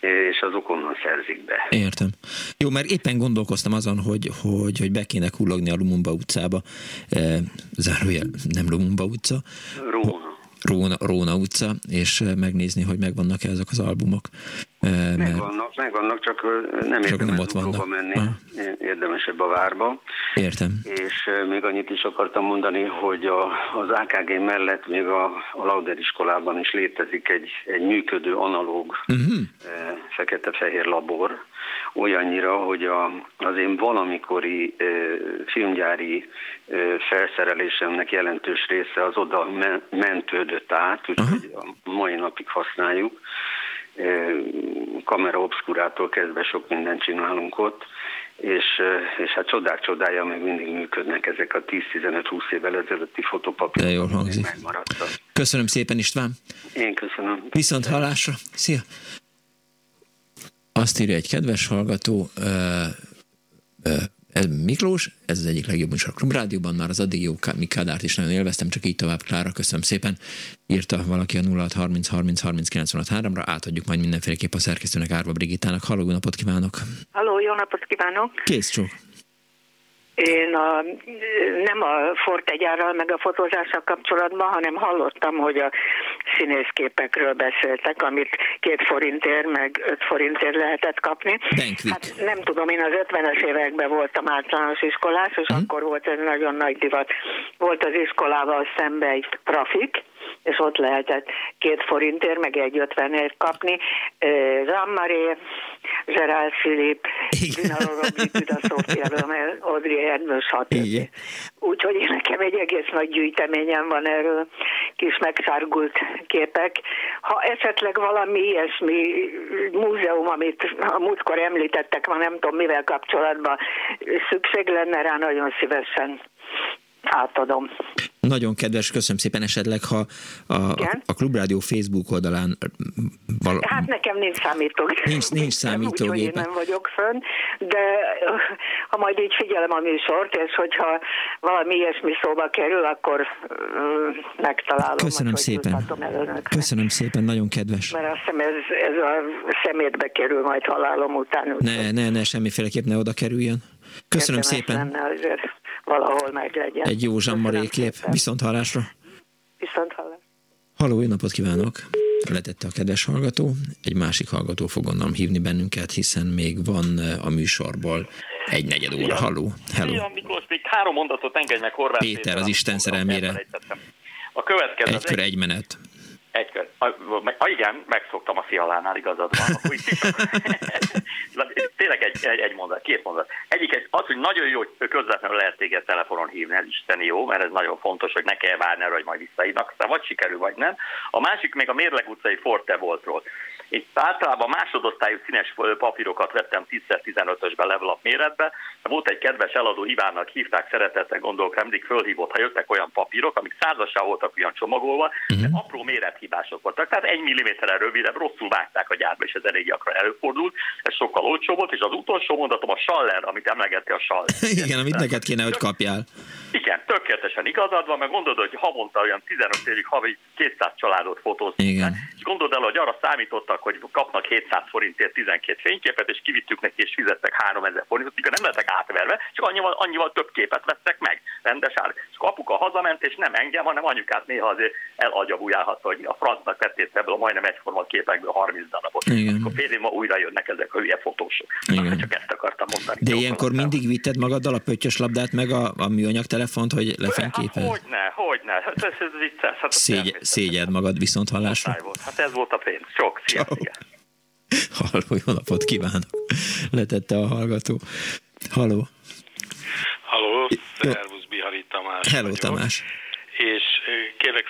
és azok onnan szerzik be. Értem. Jó, mert éppen gondolkoztam azon, hogy, hogy, hogy be kéne kullogni a Lumumba utcába, e, zárójel, nem Lumumba utca. Róna. Róna, Róna utca, és megnézni, hogy megvannak-e ezek az albumok. Mert... Megvannak, megvannak, csak nem csak érdemes nem ott vannak. menni, Aha. érdemesebb a várba. Értem. És még annyit is akartam mondani, hogy a, az AKG mellett még a, a Lauder iskolában is létezik egy, egy működő analóg uh-huh. fekete-fehér labor, olyannyira, hogy a, az én valamikori e, filmgyári e, felszerelésemnek jelentős része az oda mentődött át, úgyhogy uh-huh. a mai napig használjuk kamera obszkurától kezdve sok mindent csinálunk ott, és, és hát csodák csodája még mindig működnek ezek a 10-15-20 évvel ezelőtti fotopapírok. De jól hangzik. Köszönöm szépen István. Én köszönöm. Viszont hallásra. Szia! Azt írja egy kedves hallgató, ö, ö, ez Miklós, ez az egyik legjobb műsor a Klubrádióban, már az addig jó Mikádárt is nagyon élveztem, csak így tovább, Klára, köszönöm szépen. Írta valaki a 0630 30 30 3 ra átadjuk majd mindenféleképp a szerkesztőnek Árva Brigitának. Halló, napot kívánok! Halló, jó napot kívánok! Kész csók! Én a, nem a fortegyárral meg a fotózással kapcsolatban, hanem hallottam, hogy a színészképekről beszéltek, amit két forintért, meg öt forintért lehetett kapni. Hát nem tudom, én az 50-es években voltam általános iskolás, és hmm. akkor volt ez nagyon nagy divat. Volt az iskolával szembe egy trafik, és ott lehetett két forintért, meg egy ötvenért kapni. Jean-Marie, Gerard Philip, Dina Robik, Sofia Audrey Erdős, stb. Úgyhogy nekem egy egész nagy gyűjteményem van erről, kis megszárgult képek. Ha esetleg valami ilyesmi múzeum, amit a múltkor említettek, ma nem tudom mivel kapcsolatban szükség lenne rá, nagyon szívesen átadom. Nagyon kedves, köszönöm szépen esetleg, ha a, a, a Klubrádió Facebook oldalán... Val... Hát nekem nincs számítógép. Nincs, nincs számítógép. Úgy, nem vagyok fönn, de ha majd így figyelem a műsort, és hogyha valami ilyesmi szóba kerül, akkor megtalálom. Köszönöm szépen. Köszönöm szépen, nagyon kedves. Mert azt hiszem ez, ez a szemétbe kerül majd halálom után. Ne, ne, ne, semmiféleképp ne oda kerüljön. Köszönöm szépen. Lenne azért valahol meg legyen. Egy jó zsammari kép. Viszont hallásra. Viszont hallásra. Halló, jó napot kívánok! Letette a kedves hallgató. Egy másik hallgató fog onnan hívni bennünket, hiszen még van eh, a műsorból egy negyed óra. Halló, hello. Szia, Miklós, még három mondatot engedj meg Horváth Péter, az Isten szerelmére. A következő... Egy kör, egy menet. Egy kör. A, a, igen, megszoktam a fialánál, igazad van. [laughs] [laughs] Tényleg egy, egy, egy mondat, két mondat. Egyik egy, az, hogy nagyon jó, hogy közvetlenül lehet téged telefonon hívni, ez isteni jó, mert ez nagyon fontos, hogy ne kell várni arra, hogy majd visszaidnak, aztán vagy sikerül, vagy nem. A másik még a Mérleg utcai Forte voltról. Én általában másodosztályú színes papírokat vettem 10x15-ösbe levelap méretbe. Volt egy kedves eladó, Ivánnak hívták, szeretettel gondolok, mindig fölhívott, ha jöttek olyan papírok, amik százasá voltak olyan csomagolva, de apró mérethibások voltak. Tehát egy milliméterre rövidebb, rosszul vágták a gyárba, és ez elég gyakran előfordult. Ez sokkal olcsó volt, és az utolsó mondatom a Schaller, amit emlegette a Schaller. [laughs] Igen, amit neked kéne, hogy kapjál. Igen, tökéletesen igazad van, meg gondolod, hogy havonta olyan 15 évig havi 200 családot fotóztunk. És gondolod el, hogy arra számítottak, hogy kapnak 700 forintért 12 fényképet, és kivittük neki, és fizettek 3000 forintot, mikor nem lettek átverve, csak annyival, annyival több képet vettek meg, rendes ár. És apuka hazament, és nem engem, hanem anyukát néha azért elagyabujálhat, hogy a francnak vették ebből a majdnem egyforma képekből 30 darabot. Igen. Akkor fél év ma újra jönnek ezek a hülye fotósok. Igen. Csak ezt akartam mondani. De ilyenkor mindig vitted magaddal a pöttyös labdát, meg a, a műanyag telefont, hogy lefényképez? Hát hogyne, hogyne. Hát ez, ez vicces. Hát Szégy, szégyed magad viszont hallásra. Hát ez volt a pénz. Sok. Szia, Halló, jó napot kívánok. Letette a hallgató. Halló. Halló, szervusz Bihari Tamás. Hello vagyok. Tamás. És kérlek,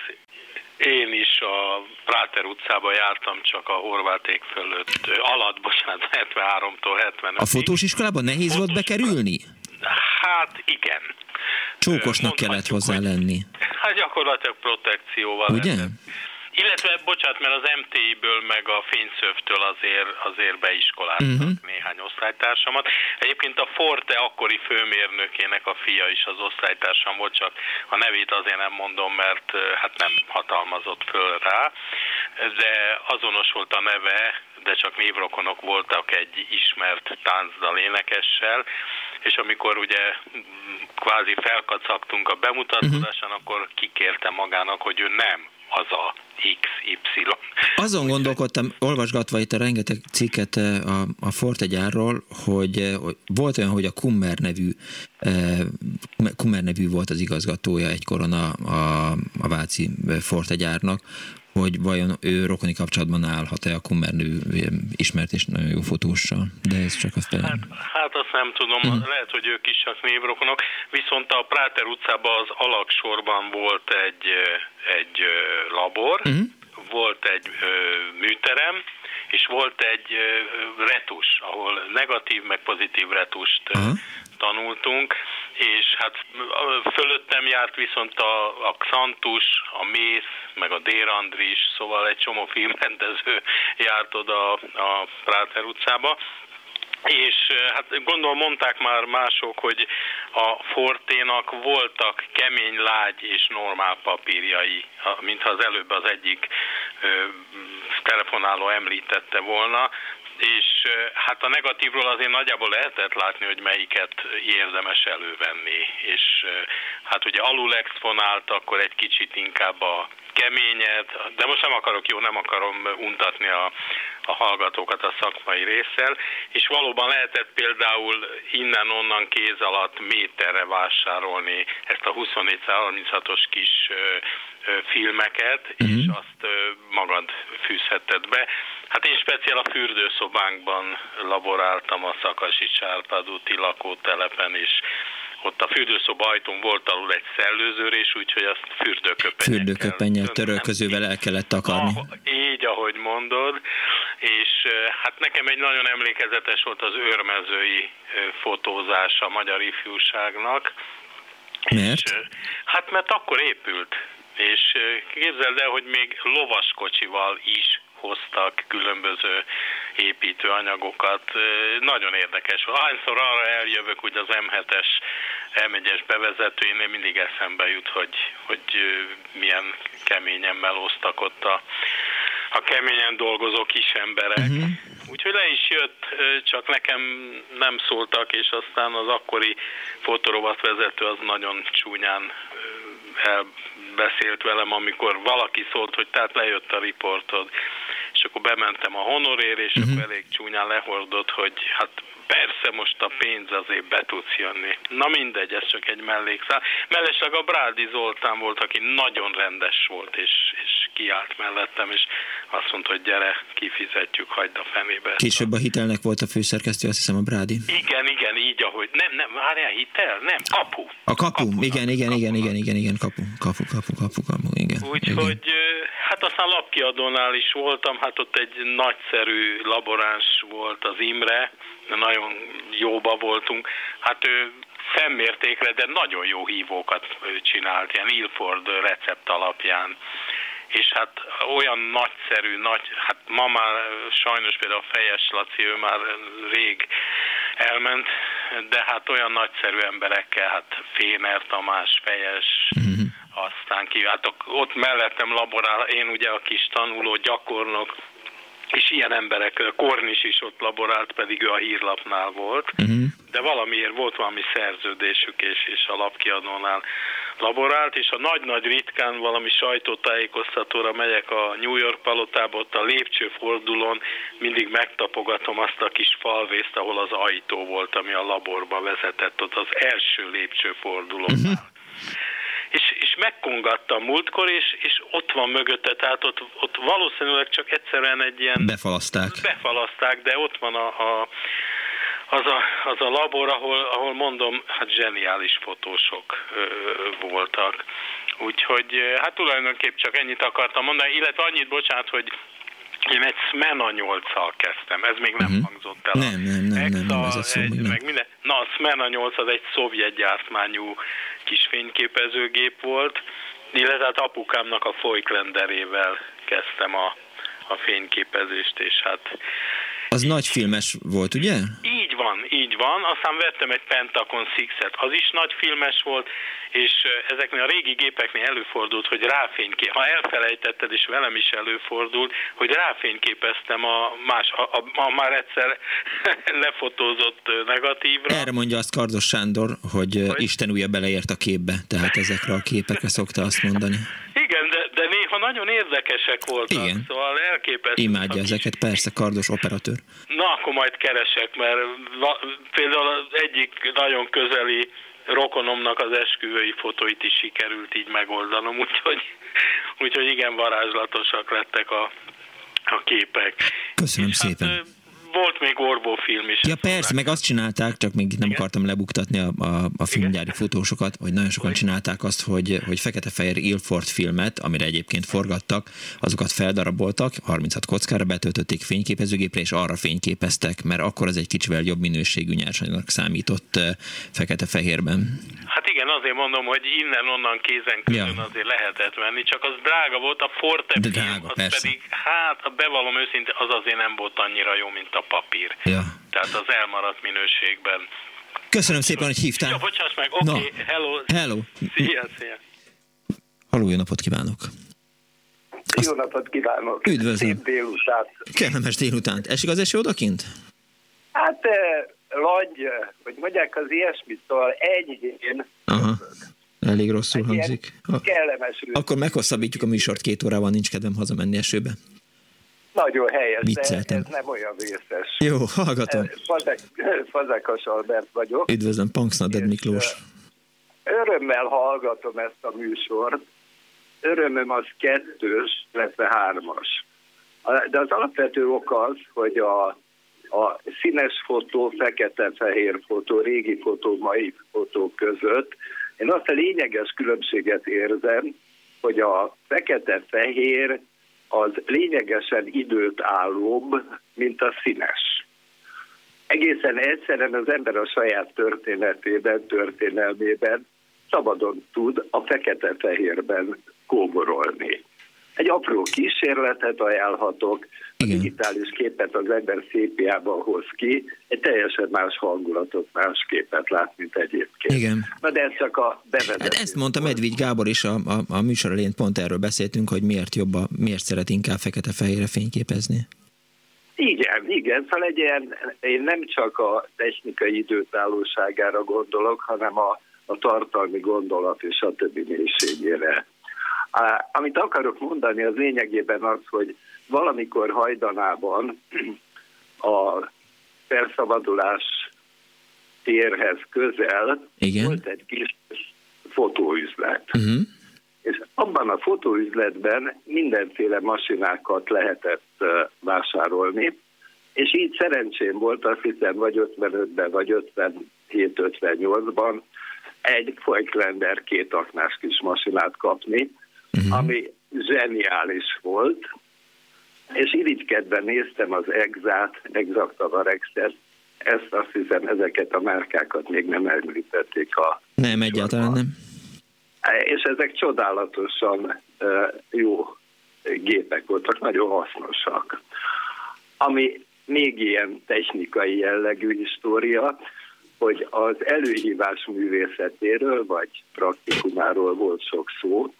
én is a Práter utcába jártam csak a horváték fölött, alatt, bocsánat, 73-tól 75 A fotós iskolában nehéz fotós volt bekerülni? Hát igen. Csókosnak kellett hozzá lenni. Hát gyakorlatilag protekcióval. Ugye? Lehetett. Illetve, bocsánat, mert az MTI-ből meg a fényszöftől azért, azért beiskoláztak uh-huh. néhány osztálytársamat. Egyébként a Forte akkori főmérnökének a fia is az osztálytársam volt, csak a nevét azért nem mondom, mert hát nem hatalmazott föl rá, de azonos volt a neve, de csak névrokonok voltak egy ismert táncdal énekessel, és amikor ugye kvázi felkacagtunk a bemutatkozáson, uh-huh. akkor kikérte magának, hogy ő nem az a XY. Azon gondolkodtam, olvasgatva itt a rengeteg cikket eh, a, a Forte gyárról, hogy, eh, hogy volt olyan, hogy a Kummer nevű, eh, Kummer nevű volt az igazgatója egykoron a, a, a Váci Forte gyárnak, hogy vajon ő rokoni kapcsolatban állhat-e a Kummernő ismert és nagyon jó fotóssal, de ez csak azt hát, hát azt nem tudom, uh-huh. lehet, hogy ők is csak névrokonok, viszont a Práter utcában az alaksorban volt egy, egy labor, uh-huh. volt egy műterem, és volt egy retus, ahol negatív meg pozitív retust uh-huh tanultunk, és hát fölöttem járt viszont a, a Xantus, a Mész, meg a Dérandris, szóval egy csomó filmrendező járt oda a Práter utcába, és hát gondolom mondták már mások, hogy a Forténak voltak kemény, lágy és normál papírjai, mintha az előbb az egyik telefonáló említette volna. És hát a negatívról azért nagyjából lehetett látni, hogy melyiket érdemes elővenni, és hát ugye alul exponált, akkor egy kicsit inkább a keményet, de most nem akarok, jó, nem akarom untatni a, a hallgatókat a szakmai résszel, és valóban lehetett például innen-onnan kéz alatt méterre vásárolni ezt a 24-36-os kis filmeket, uh-huh. és azt magad fűzheted be. Hát én speciál a fürdőszobánkban laboráltam a Szakasi Sárpád úti lakótelepen, és ott a fürdőszoba ajtón volt alul egy szellőzőrés, úgyhogy azt fürdőköpenyekkel... Fürdőköpenyel törölközővel el kellett takarni. Ah, így, ahogy mondod, és hát nekem egy nagyon emlékezetes volt az őrmezői fotózás a magyar ifjúságnak. Miért? És, hát mert akkor épült és képzeld el, hogy még lovaskocsival is hoztak különböző építőanyagokat. Nagyon érdekes. Hányszor arra eljövök, hogy az M7-es M1-es bevezetőjénél mindig eszembe jut, hogy, hogy milyen keményen melóztak ott a, a keményen dolgozó kis emberek. Uh-huh. Úgyhogy le is jött, csak nekem nem szóltak, és aztán az akkori fotorovat vezető az nagyon csúnyán elbeszélt velem, amikor valaki szólt, hogy tehát lejött a riportod, és akkor bementem a honorér, és uh-huh. akkor elég csúnyán lehordott, hogy hát persze most a pénz azért be tudsz jönni. Na mindegy, ez csak egy mellékszám. Mellesleg a Brádi Zoltán volt, aki nagyon rendes volt, és, és kiállt mellettem, és azt mondta, hogy gyere, kifizetjük, hagyd a fenébe. Később a hitelnek volt a főszerkesztő, azt hiszem a Brádi. Igen, igen, így ahogy. Nem, nem, várjál, hitel? Nem, kapu. A kapu, kapu igen, igen, igen, igen, igen, igen, kapu, kapu, kapu, kapu, kapu. Úgyhogy hát aztán lapkiadónál is voltam, hát ott egy nagyszerű laboráns volt az Imre, nagyon jóba voltunk. Hát ő fennmértékre, de nagyon jó hívókat csinált, ilyen Ilford recept alapján és hát olyan nagyszerű, nagy, hát ma már sajnos például a Fejes Laci, ő már rég elment, de hát olyan nagyszerű emberekkel, hát Féner Tamás, Fejes, mm-hmm. aztán ki, hát ott mellettem laborál, én ugye a kis tanuló gyakornok, és ilyen emberek, Kornis is ott laborált, pedig ő a hírlapnál volt, uh-huh. de valamiért volt valami szerződésük, és, és a lapkiadónál laborált, és a nagy-nagy ritkán valami sajtótájékoztatóra megyek a New York palotába, ott a lépcsőfordulón mindig megtapogatom azt a kis falvészt, ahol az ajtó volt, ami a laborba vezetett, ott az első lépcsőfordulónál. Uh-huh és, és megkongattam múltkor, és, és ott van mögötte, tehát ott, ott valószínűleg csak egyszerűen egy ilyen... Befalaszták. Befalaszták, de ott van a, a az a, az a labor, ahol, ahol mondom, hát zseniális fotósok ö, voltak. Úgyhogy hát tulajdonképp csak ennyit akartam mondani, illetve annyit, bocsánat, hogy én egy Smena 8 kezdtem, ez még nem uh-huh. hangzott el. Nem, nem, nem, Exa, nem, nem ez a szó, egy. Meg minden. Na, a Smena 8 az egy szovjet gyártmányú kis fényképezőgép volt, illetve hát apukámnak a Foyklenderével kezdtem a, a fényképezést, és hát az nagy filmes volt, ugye? Így van, így van. Aztán vettem egy Pentagon Six-et, az is nagy filmes volt, és ezeknél a régi gépeknél előfordult, hogy ráfénykép, ha elfelejtetted, és velem is előfordult, hogy ráfényképeztem a más, a, a, a már egyszer [laughs] lefotózott negatívra. Erre mondja azt Kardos Sándor, hogy, hogy Isten újja beleért a képbe, tehát ezekre a képekre szokta azt mondani. Igen, de, de néha nagyon érdekesek voltak, Igen. szóval elképesztő. Imádja ezeket, persze, Kardos operatőr. Na, akkor majd keresek, mert például az egyik nagyon közeli rokonomnak az esküvői fotóit is sikerült így megoldanom, [laughs] úgyhogy, úgyhogy igen varázslatosak lettek a, a képek. Köszönöm És hát, szépen. Hát, volt még Orbó film is. Ja persze, meg azt csinálták, csak még nem Igen. akartam lebuktatni a, a, a filmgyári Igen. fotósokat, hogy nagyon sokan csinálták azt, hogy, hogy fekete-fehér Ilford filmet, amire egyébként forgattak, azokat feldaraboltak, 36 kockára betöltötték fényképezőgépre, és arra fényképeztek, mert akkor az egy kicsivel jobb minőségű nyersanyagnak számított fekete-fehérben. Hát igen, azért mondom, hogy innen-onnan kézen közön ja. azért lehetett menni, csak az drága volt, a Forte De drága, az persze. pedig, hát bevallom őszinte, az azért nem volt annyira jó, mint a papír. Ja. Tehát az elmaradt minőségben. Köszönöm szépen, hogy hívtál. Ja, bocsáss meg, oké, okay, hello. Hello. Szia, szia. Halló, jó napot kívánok. Azt... Jó napot kívánok. Üdvözlöm. Szép délután. Kellemes délután. Esik az eső odakint? Hát langy, hogy mondják az ilyesmit, szóval enyhén. Aha. Elég rosszul Egy hangzik. Kellemes. Akkor meghosszabbítjuk a műsort két órával, nincs kedvem hazamenni esőbe. Nagyon helyes, Vicceltem. de ez nem olyan vészes. Jó, hallgatom. Fazek, Fazekas Albert vagyok. Üdvözlöm, Punksnaded Miklós. Örömmel hallgatom ezt a műsort. Örömöm az kettős, illetve hármas. De az alapvető ok az, hogy a, a színes fotó, fekete-fehér fotó, régi fotó, mai fotó között én azt a lényeges különbséget érzem, hogy a fekete-fehér az lényegesen időt állóbb, mint a színes. Egészen egyszerűen az ember a saját történetében, történelmében szabadon tud a fekete-fehérben kóborolni. Egy apró kísérletet ajánlhatok, a digitális képet az ember szépiában hoz ki, egy teljesen más hangulatot, más képet lát, mint egyébként. Igen. Na de ez csak a bevezetés. Hát ezt mondta Medvigy Gábor is a, a, a műsor elén, pont erről beszéltünk, hogy miért jobb, a, miért szeret inkább fekete-fehérre fényképezni. Igen, igen, szóval egy ilyen, én nem csak a technikai időtállóságára gondolok, hanem a, a tartalmi gondolat és a többi mélységére. Amit akarok mondani, az lényegében az, hogy valamikor hajdanában a felszabadulás térhez közel Igen. volt egy kis fotóüzlet. Uh-huh. És abban a fotóüzletben mindenféle masinákat lehetett vásárolni, és így szerencsém volt, azt hiszem, vagy 55-ben, vagy 57-58-ban egy Foiklender két aknás kis masinát kapni, uh-huh. ami zseniális volt, és irigykedve néztem az Exát, Exact ezt azt hiszem, ezeket a márkákat még nem említették a... Nem, egyáltalán nem. És ezek csodálatosan jó gépek voltak, nagyon hasznosak. Ami még ilyen technikai jellegű história, hogy az előhívás művészetéről, vagy praktikumáról volt sok szó,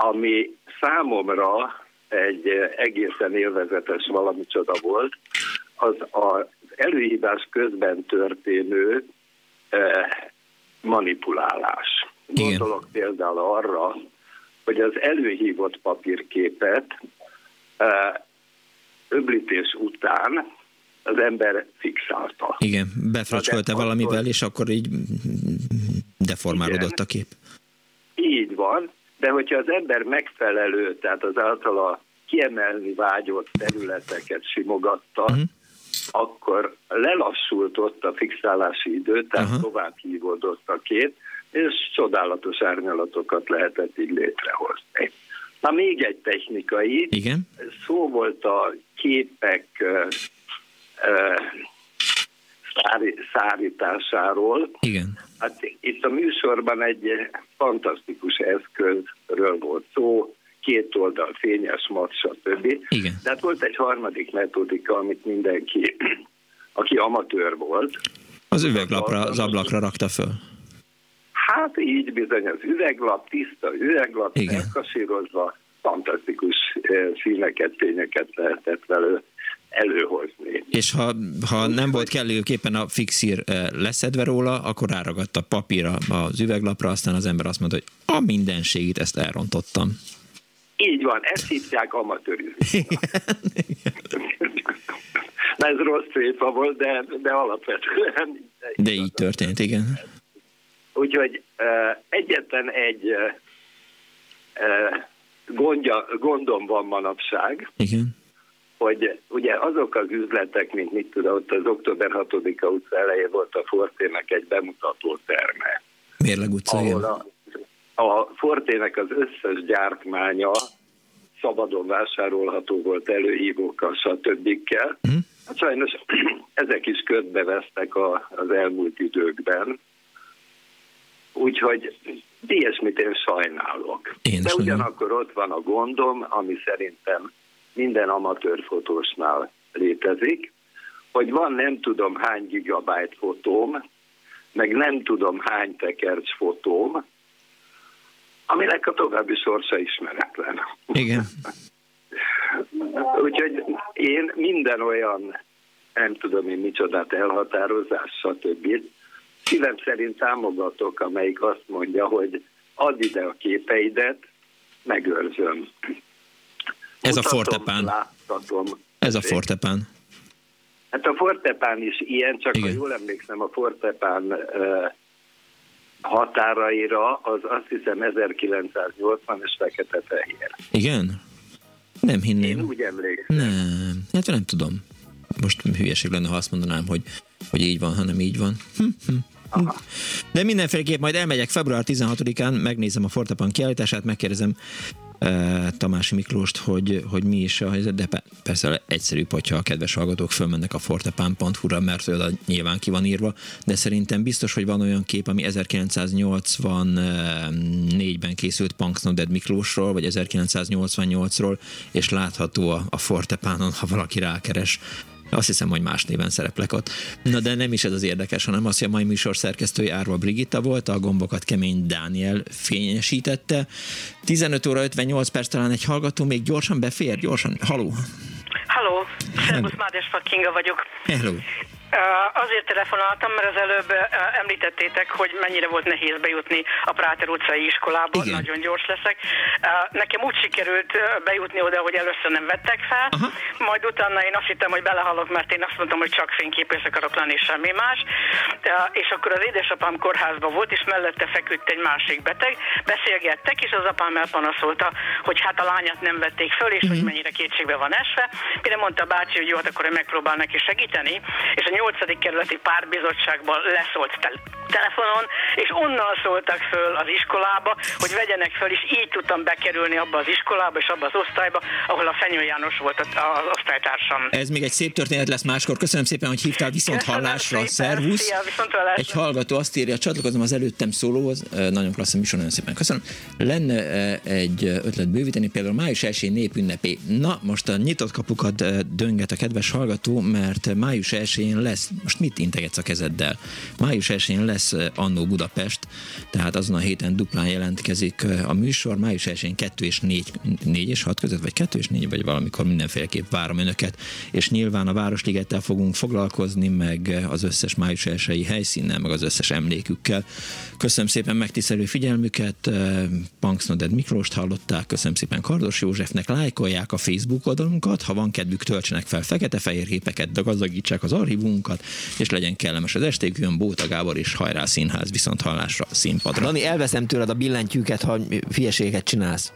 ami számomra egy egészen élvezetes valami csoda volt, az az előhívás közben történő eh, manipulálás. Gondolok például arra, hogy az előhívott papírképet eh, öblítés után az ember fixálta. Igen, befracsolta valamivel, és akkor így deformálódott Igen. a kép. Így van, de hogyha az ember megfelelő, tehát az általa kiemelni vágyott területeket simogatta, uh-huh. akkor lelassult ott a fixálási idő, tehát uh-huh. tovább hívódott a kép, és csodálatos árnyalatokat lehetett így létrehozni. Na még egy technikai, Igen? szó volt a képek szárításáról. Igen. Hát itt a műsorban egy fantasztikus eszközről volt szó, két oldal, fényes mat, stb. Igen. De hát volt egy harmadik metodika, amit mindenki, [clears throat] aki amatőr volt. Az üveglapra, az ablakra rakta föl. Hát így bizony az üveglap, tiszta üveglap, elkasírozva, fantasztikus színeket, fényeket lehetett vele előhozni. És ha, ha nem volt kellőképpen a fixír eh, leszedve róla, akkor ráragadt a papírra az üveglapra, aztán az ember azt mondta, hogy a mindenségét ezt elrontottam. Így van, ezt hívják amatőrizmusnak. [laughs] ez rossz tréfa volt, de, de alapvetően... De így történt, igen. Úgyhogy uh, egyetlen egy uh, gondja, gondom van manapság. Igen hogy ugye azok az üzletek, mint mit tudom, ott az október 6-a utca elején volt a Fortének egy bemutató terme. Mérleg utca, ahol a, a Fortének az összes gyártmánya szabadon vásárolható volt előhívókkal, stb. Mm. Hát sajnos [clears throat] ezek is ködbe vesztek a, az elmúlt időkben. Úgyhogy ilyesmit én sajnálok. Én De ugyanakkor ott van a gondom, ami szerintem minden amatőr fotósnál létezik, hogy van nem tudom hány gigabyte fotóm, meg nem tudom hány tekercs fotóm, aminek a további sorsa ismeretlen. Igen. [laughs] Úgyhogy én minden olyan, nem tudom én micsodát elhatározás, stb. Szívem szerint támogatok, amelyik azt mondja, hogy add ide a képeidet, megőrzöm. Ez a fortepán. Láttatom. Ez a fortepán. Hát a fortepán is ilyen, csak Igen. ha jól emlékszem, a fortepán határaira az azt hiszem 1980 és fekete-fehér. Igen? Nem hinném. Én úgy emlékszem. Nem, hát nem tudom. Most hülyeség lenne, ha azt mondanám, hogy, hogy így van, hanem így van. Hm, hm. Aha. De mindenféleképp majd elmegyek február 16-án, megnézem a Fortepan kiállítását, megkérdezem Tamási Miklóst, hogy, hogy mi is a helyzet, de persze egyszerűbb, hogyha a kedves hallgatók fölmennek a fortepán.hu-ra, mert oda nyilván ki van írva, de szerintem biztos, hogy van olyan kép, ami 1984-ben készült Punksnoded Miklósról, vagy 1988-ról, és látható a, a fortepánon, ha valaki rákeres azt hiszem, hogy más néven szereplek ott. Na de nem is ez az érdekes, hanem az, hogy a mai műsor szerkesztője Árva Brigitta volt, a gombokat kemény Dániel fényesítette. 15 óra 58 perc talán egy hallgató még gyorsan befér, gyorsan. Haló! Halló, Szerbusz Mádes Kinga vagyok. Hello. Azért telefonáltam, mert az előbb említettétek, hogy mennyire volt nehéz bejutni a Práter utcai iskolába, Igen. nagyon gyors leszek. Nekem úgy sikerült bejutni oda, hogy először nem vettek fel, Aha. majd utána én azt hittem, hogy belehalok, mert én azt mondtam, hogy csak fényképész akarok lenni, semmi más. És akkor az édesapám kórházban volt, és mellette feküdt egy másik beteg, beszélgettek, és az apám elpanaszolta, hogy hát a lányát nem vették föl, és uh-huh. hogy mhm. mennyire kétségbe van esve. Mire mondta a bácsi, hogy jó, hát akkor én megpróbál neki segíteni, és a 8. kerületi párbizottságban leszólt telefonon, és onnan szóltak föl az iskolába, hogy vegyenek föl, és így tudtam bekerülni abba az iskolába és abba az osztályba, ahol a Fenyő János volt az osztálytársam. Ez még egy szép történet lesz máskor. Köszönöm szépen, hogy hívtál viszont hallásra. Szervusz. Szia, viszont hallásra. Egy hallgató azt írja, csatlakozom az előttem szólóhoz. Nagyon klassz műsor, nagyon szépen köszönöm. Lenne egy ötlet bővíteni, például május 1 népünnepé. Na, most a nyitott kapukat dönget a kedves hallgató, mert május 1 lesz, most mit integetsz a kezeddel? Május 1 lesz Annó Budapest, tehát azon a héten duplán jelentkezik a műsor, május 1 2 és 4, 4 és 6 között, vagy 2 és 4, vagy valamikor mindenféleképp várom önöket, és nyilván a Városligettel fogunk foglalkozni, meg az összes május 1 helyszínnel, meg az összes emlékükkel. Köszönöm szépen megtisztelő figyelmüket, Punksnoded Miklóst hallották, köszönöm szépen Kardos Józsefnek, lájkolják a Facebook oldalunkat, ha van kedvük, töltsenek fel fekete-fehér képeket, de gazdagítsák az archívunkat, és legyen kellemes az esték, jön Bóta Gábor és hajrá színház viszont hallásra színpadra. Dani, elveszem tőled a billentyűket, ha hülyeséget csinálsz.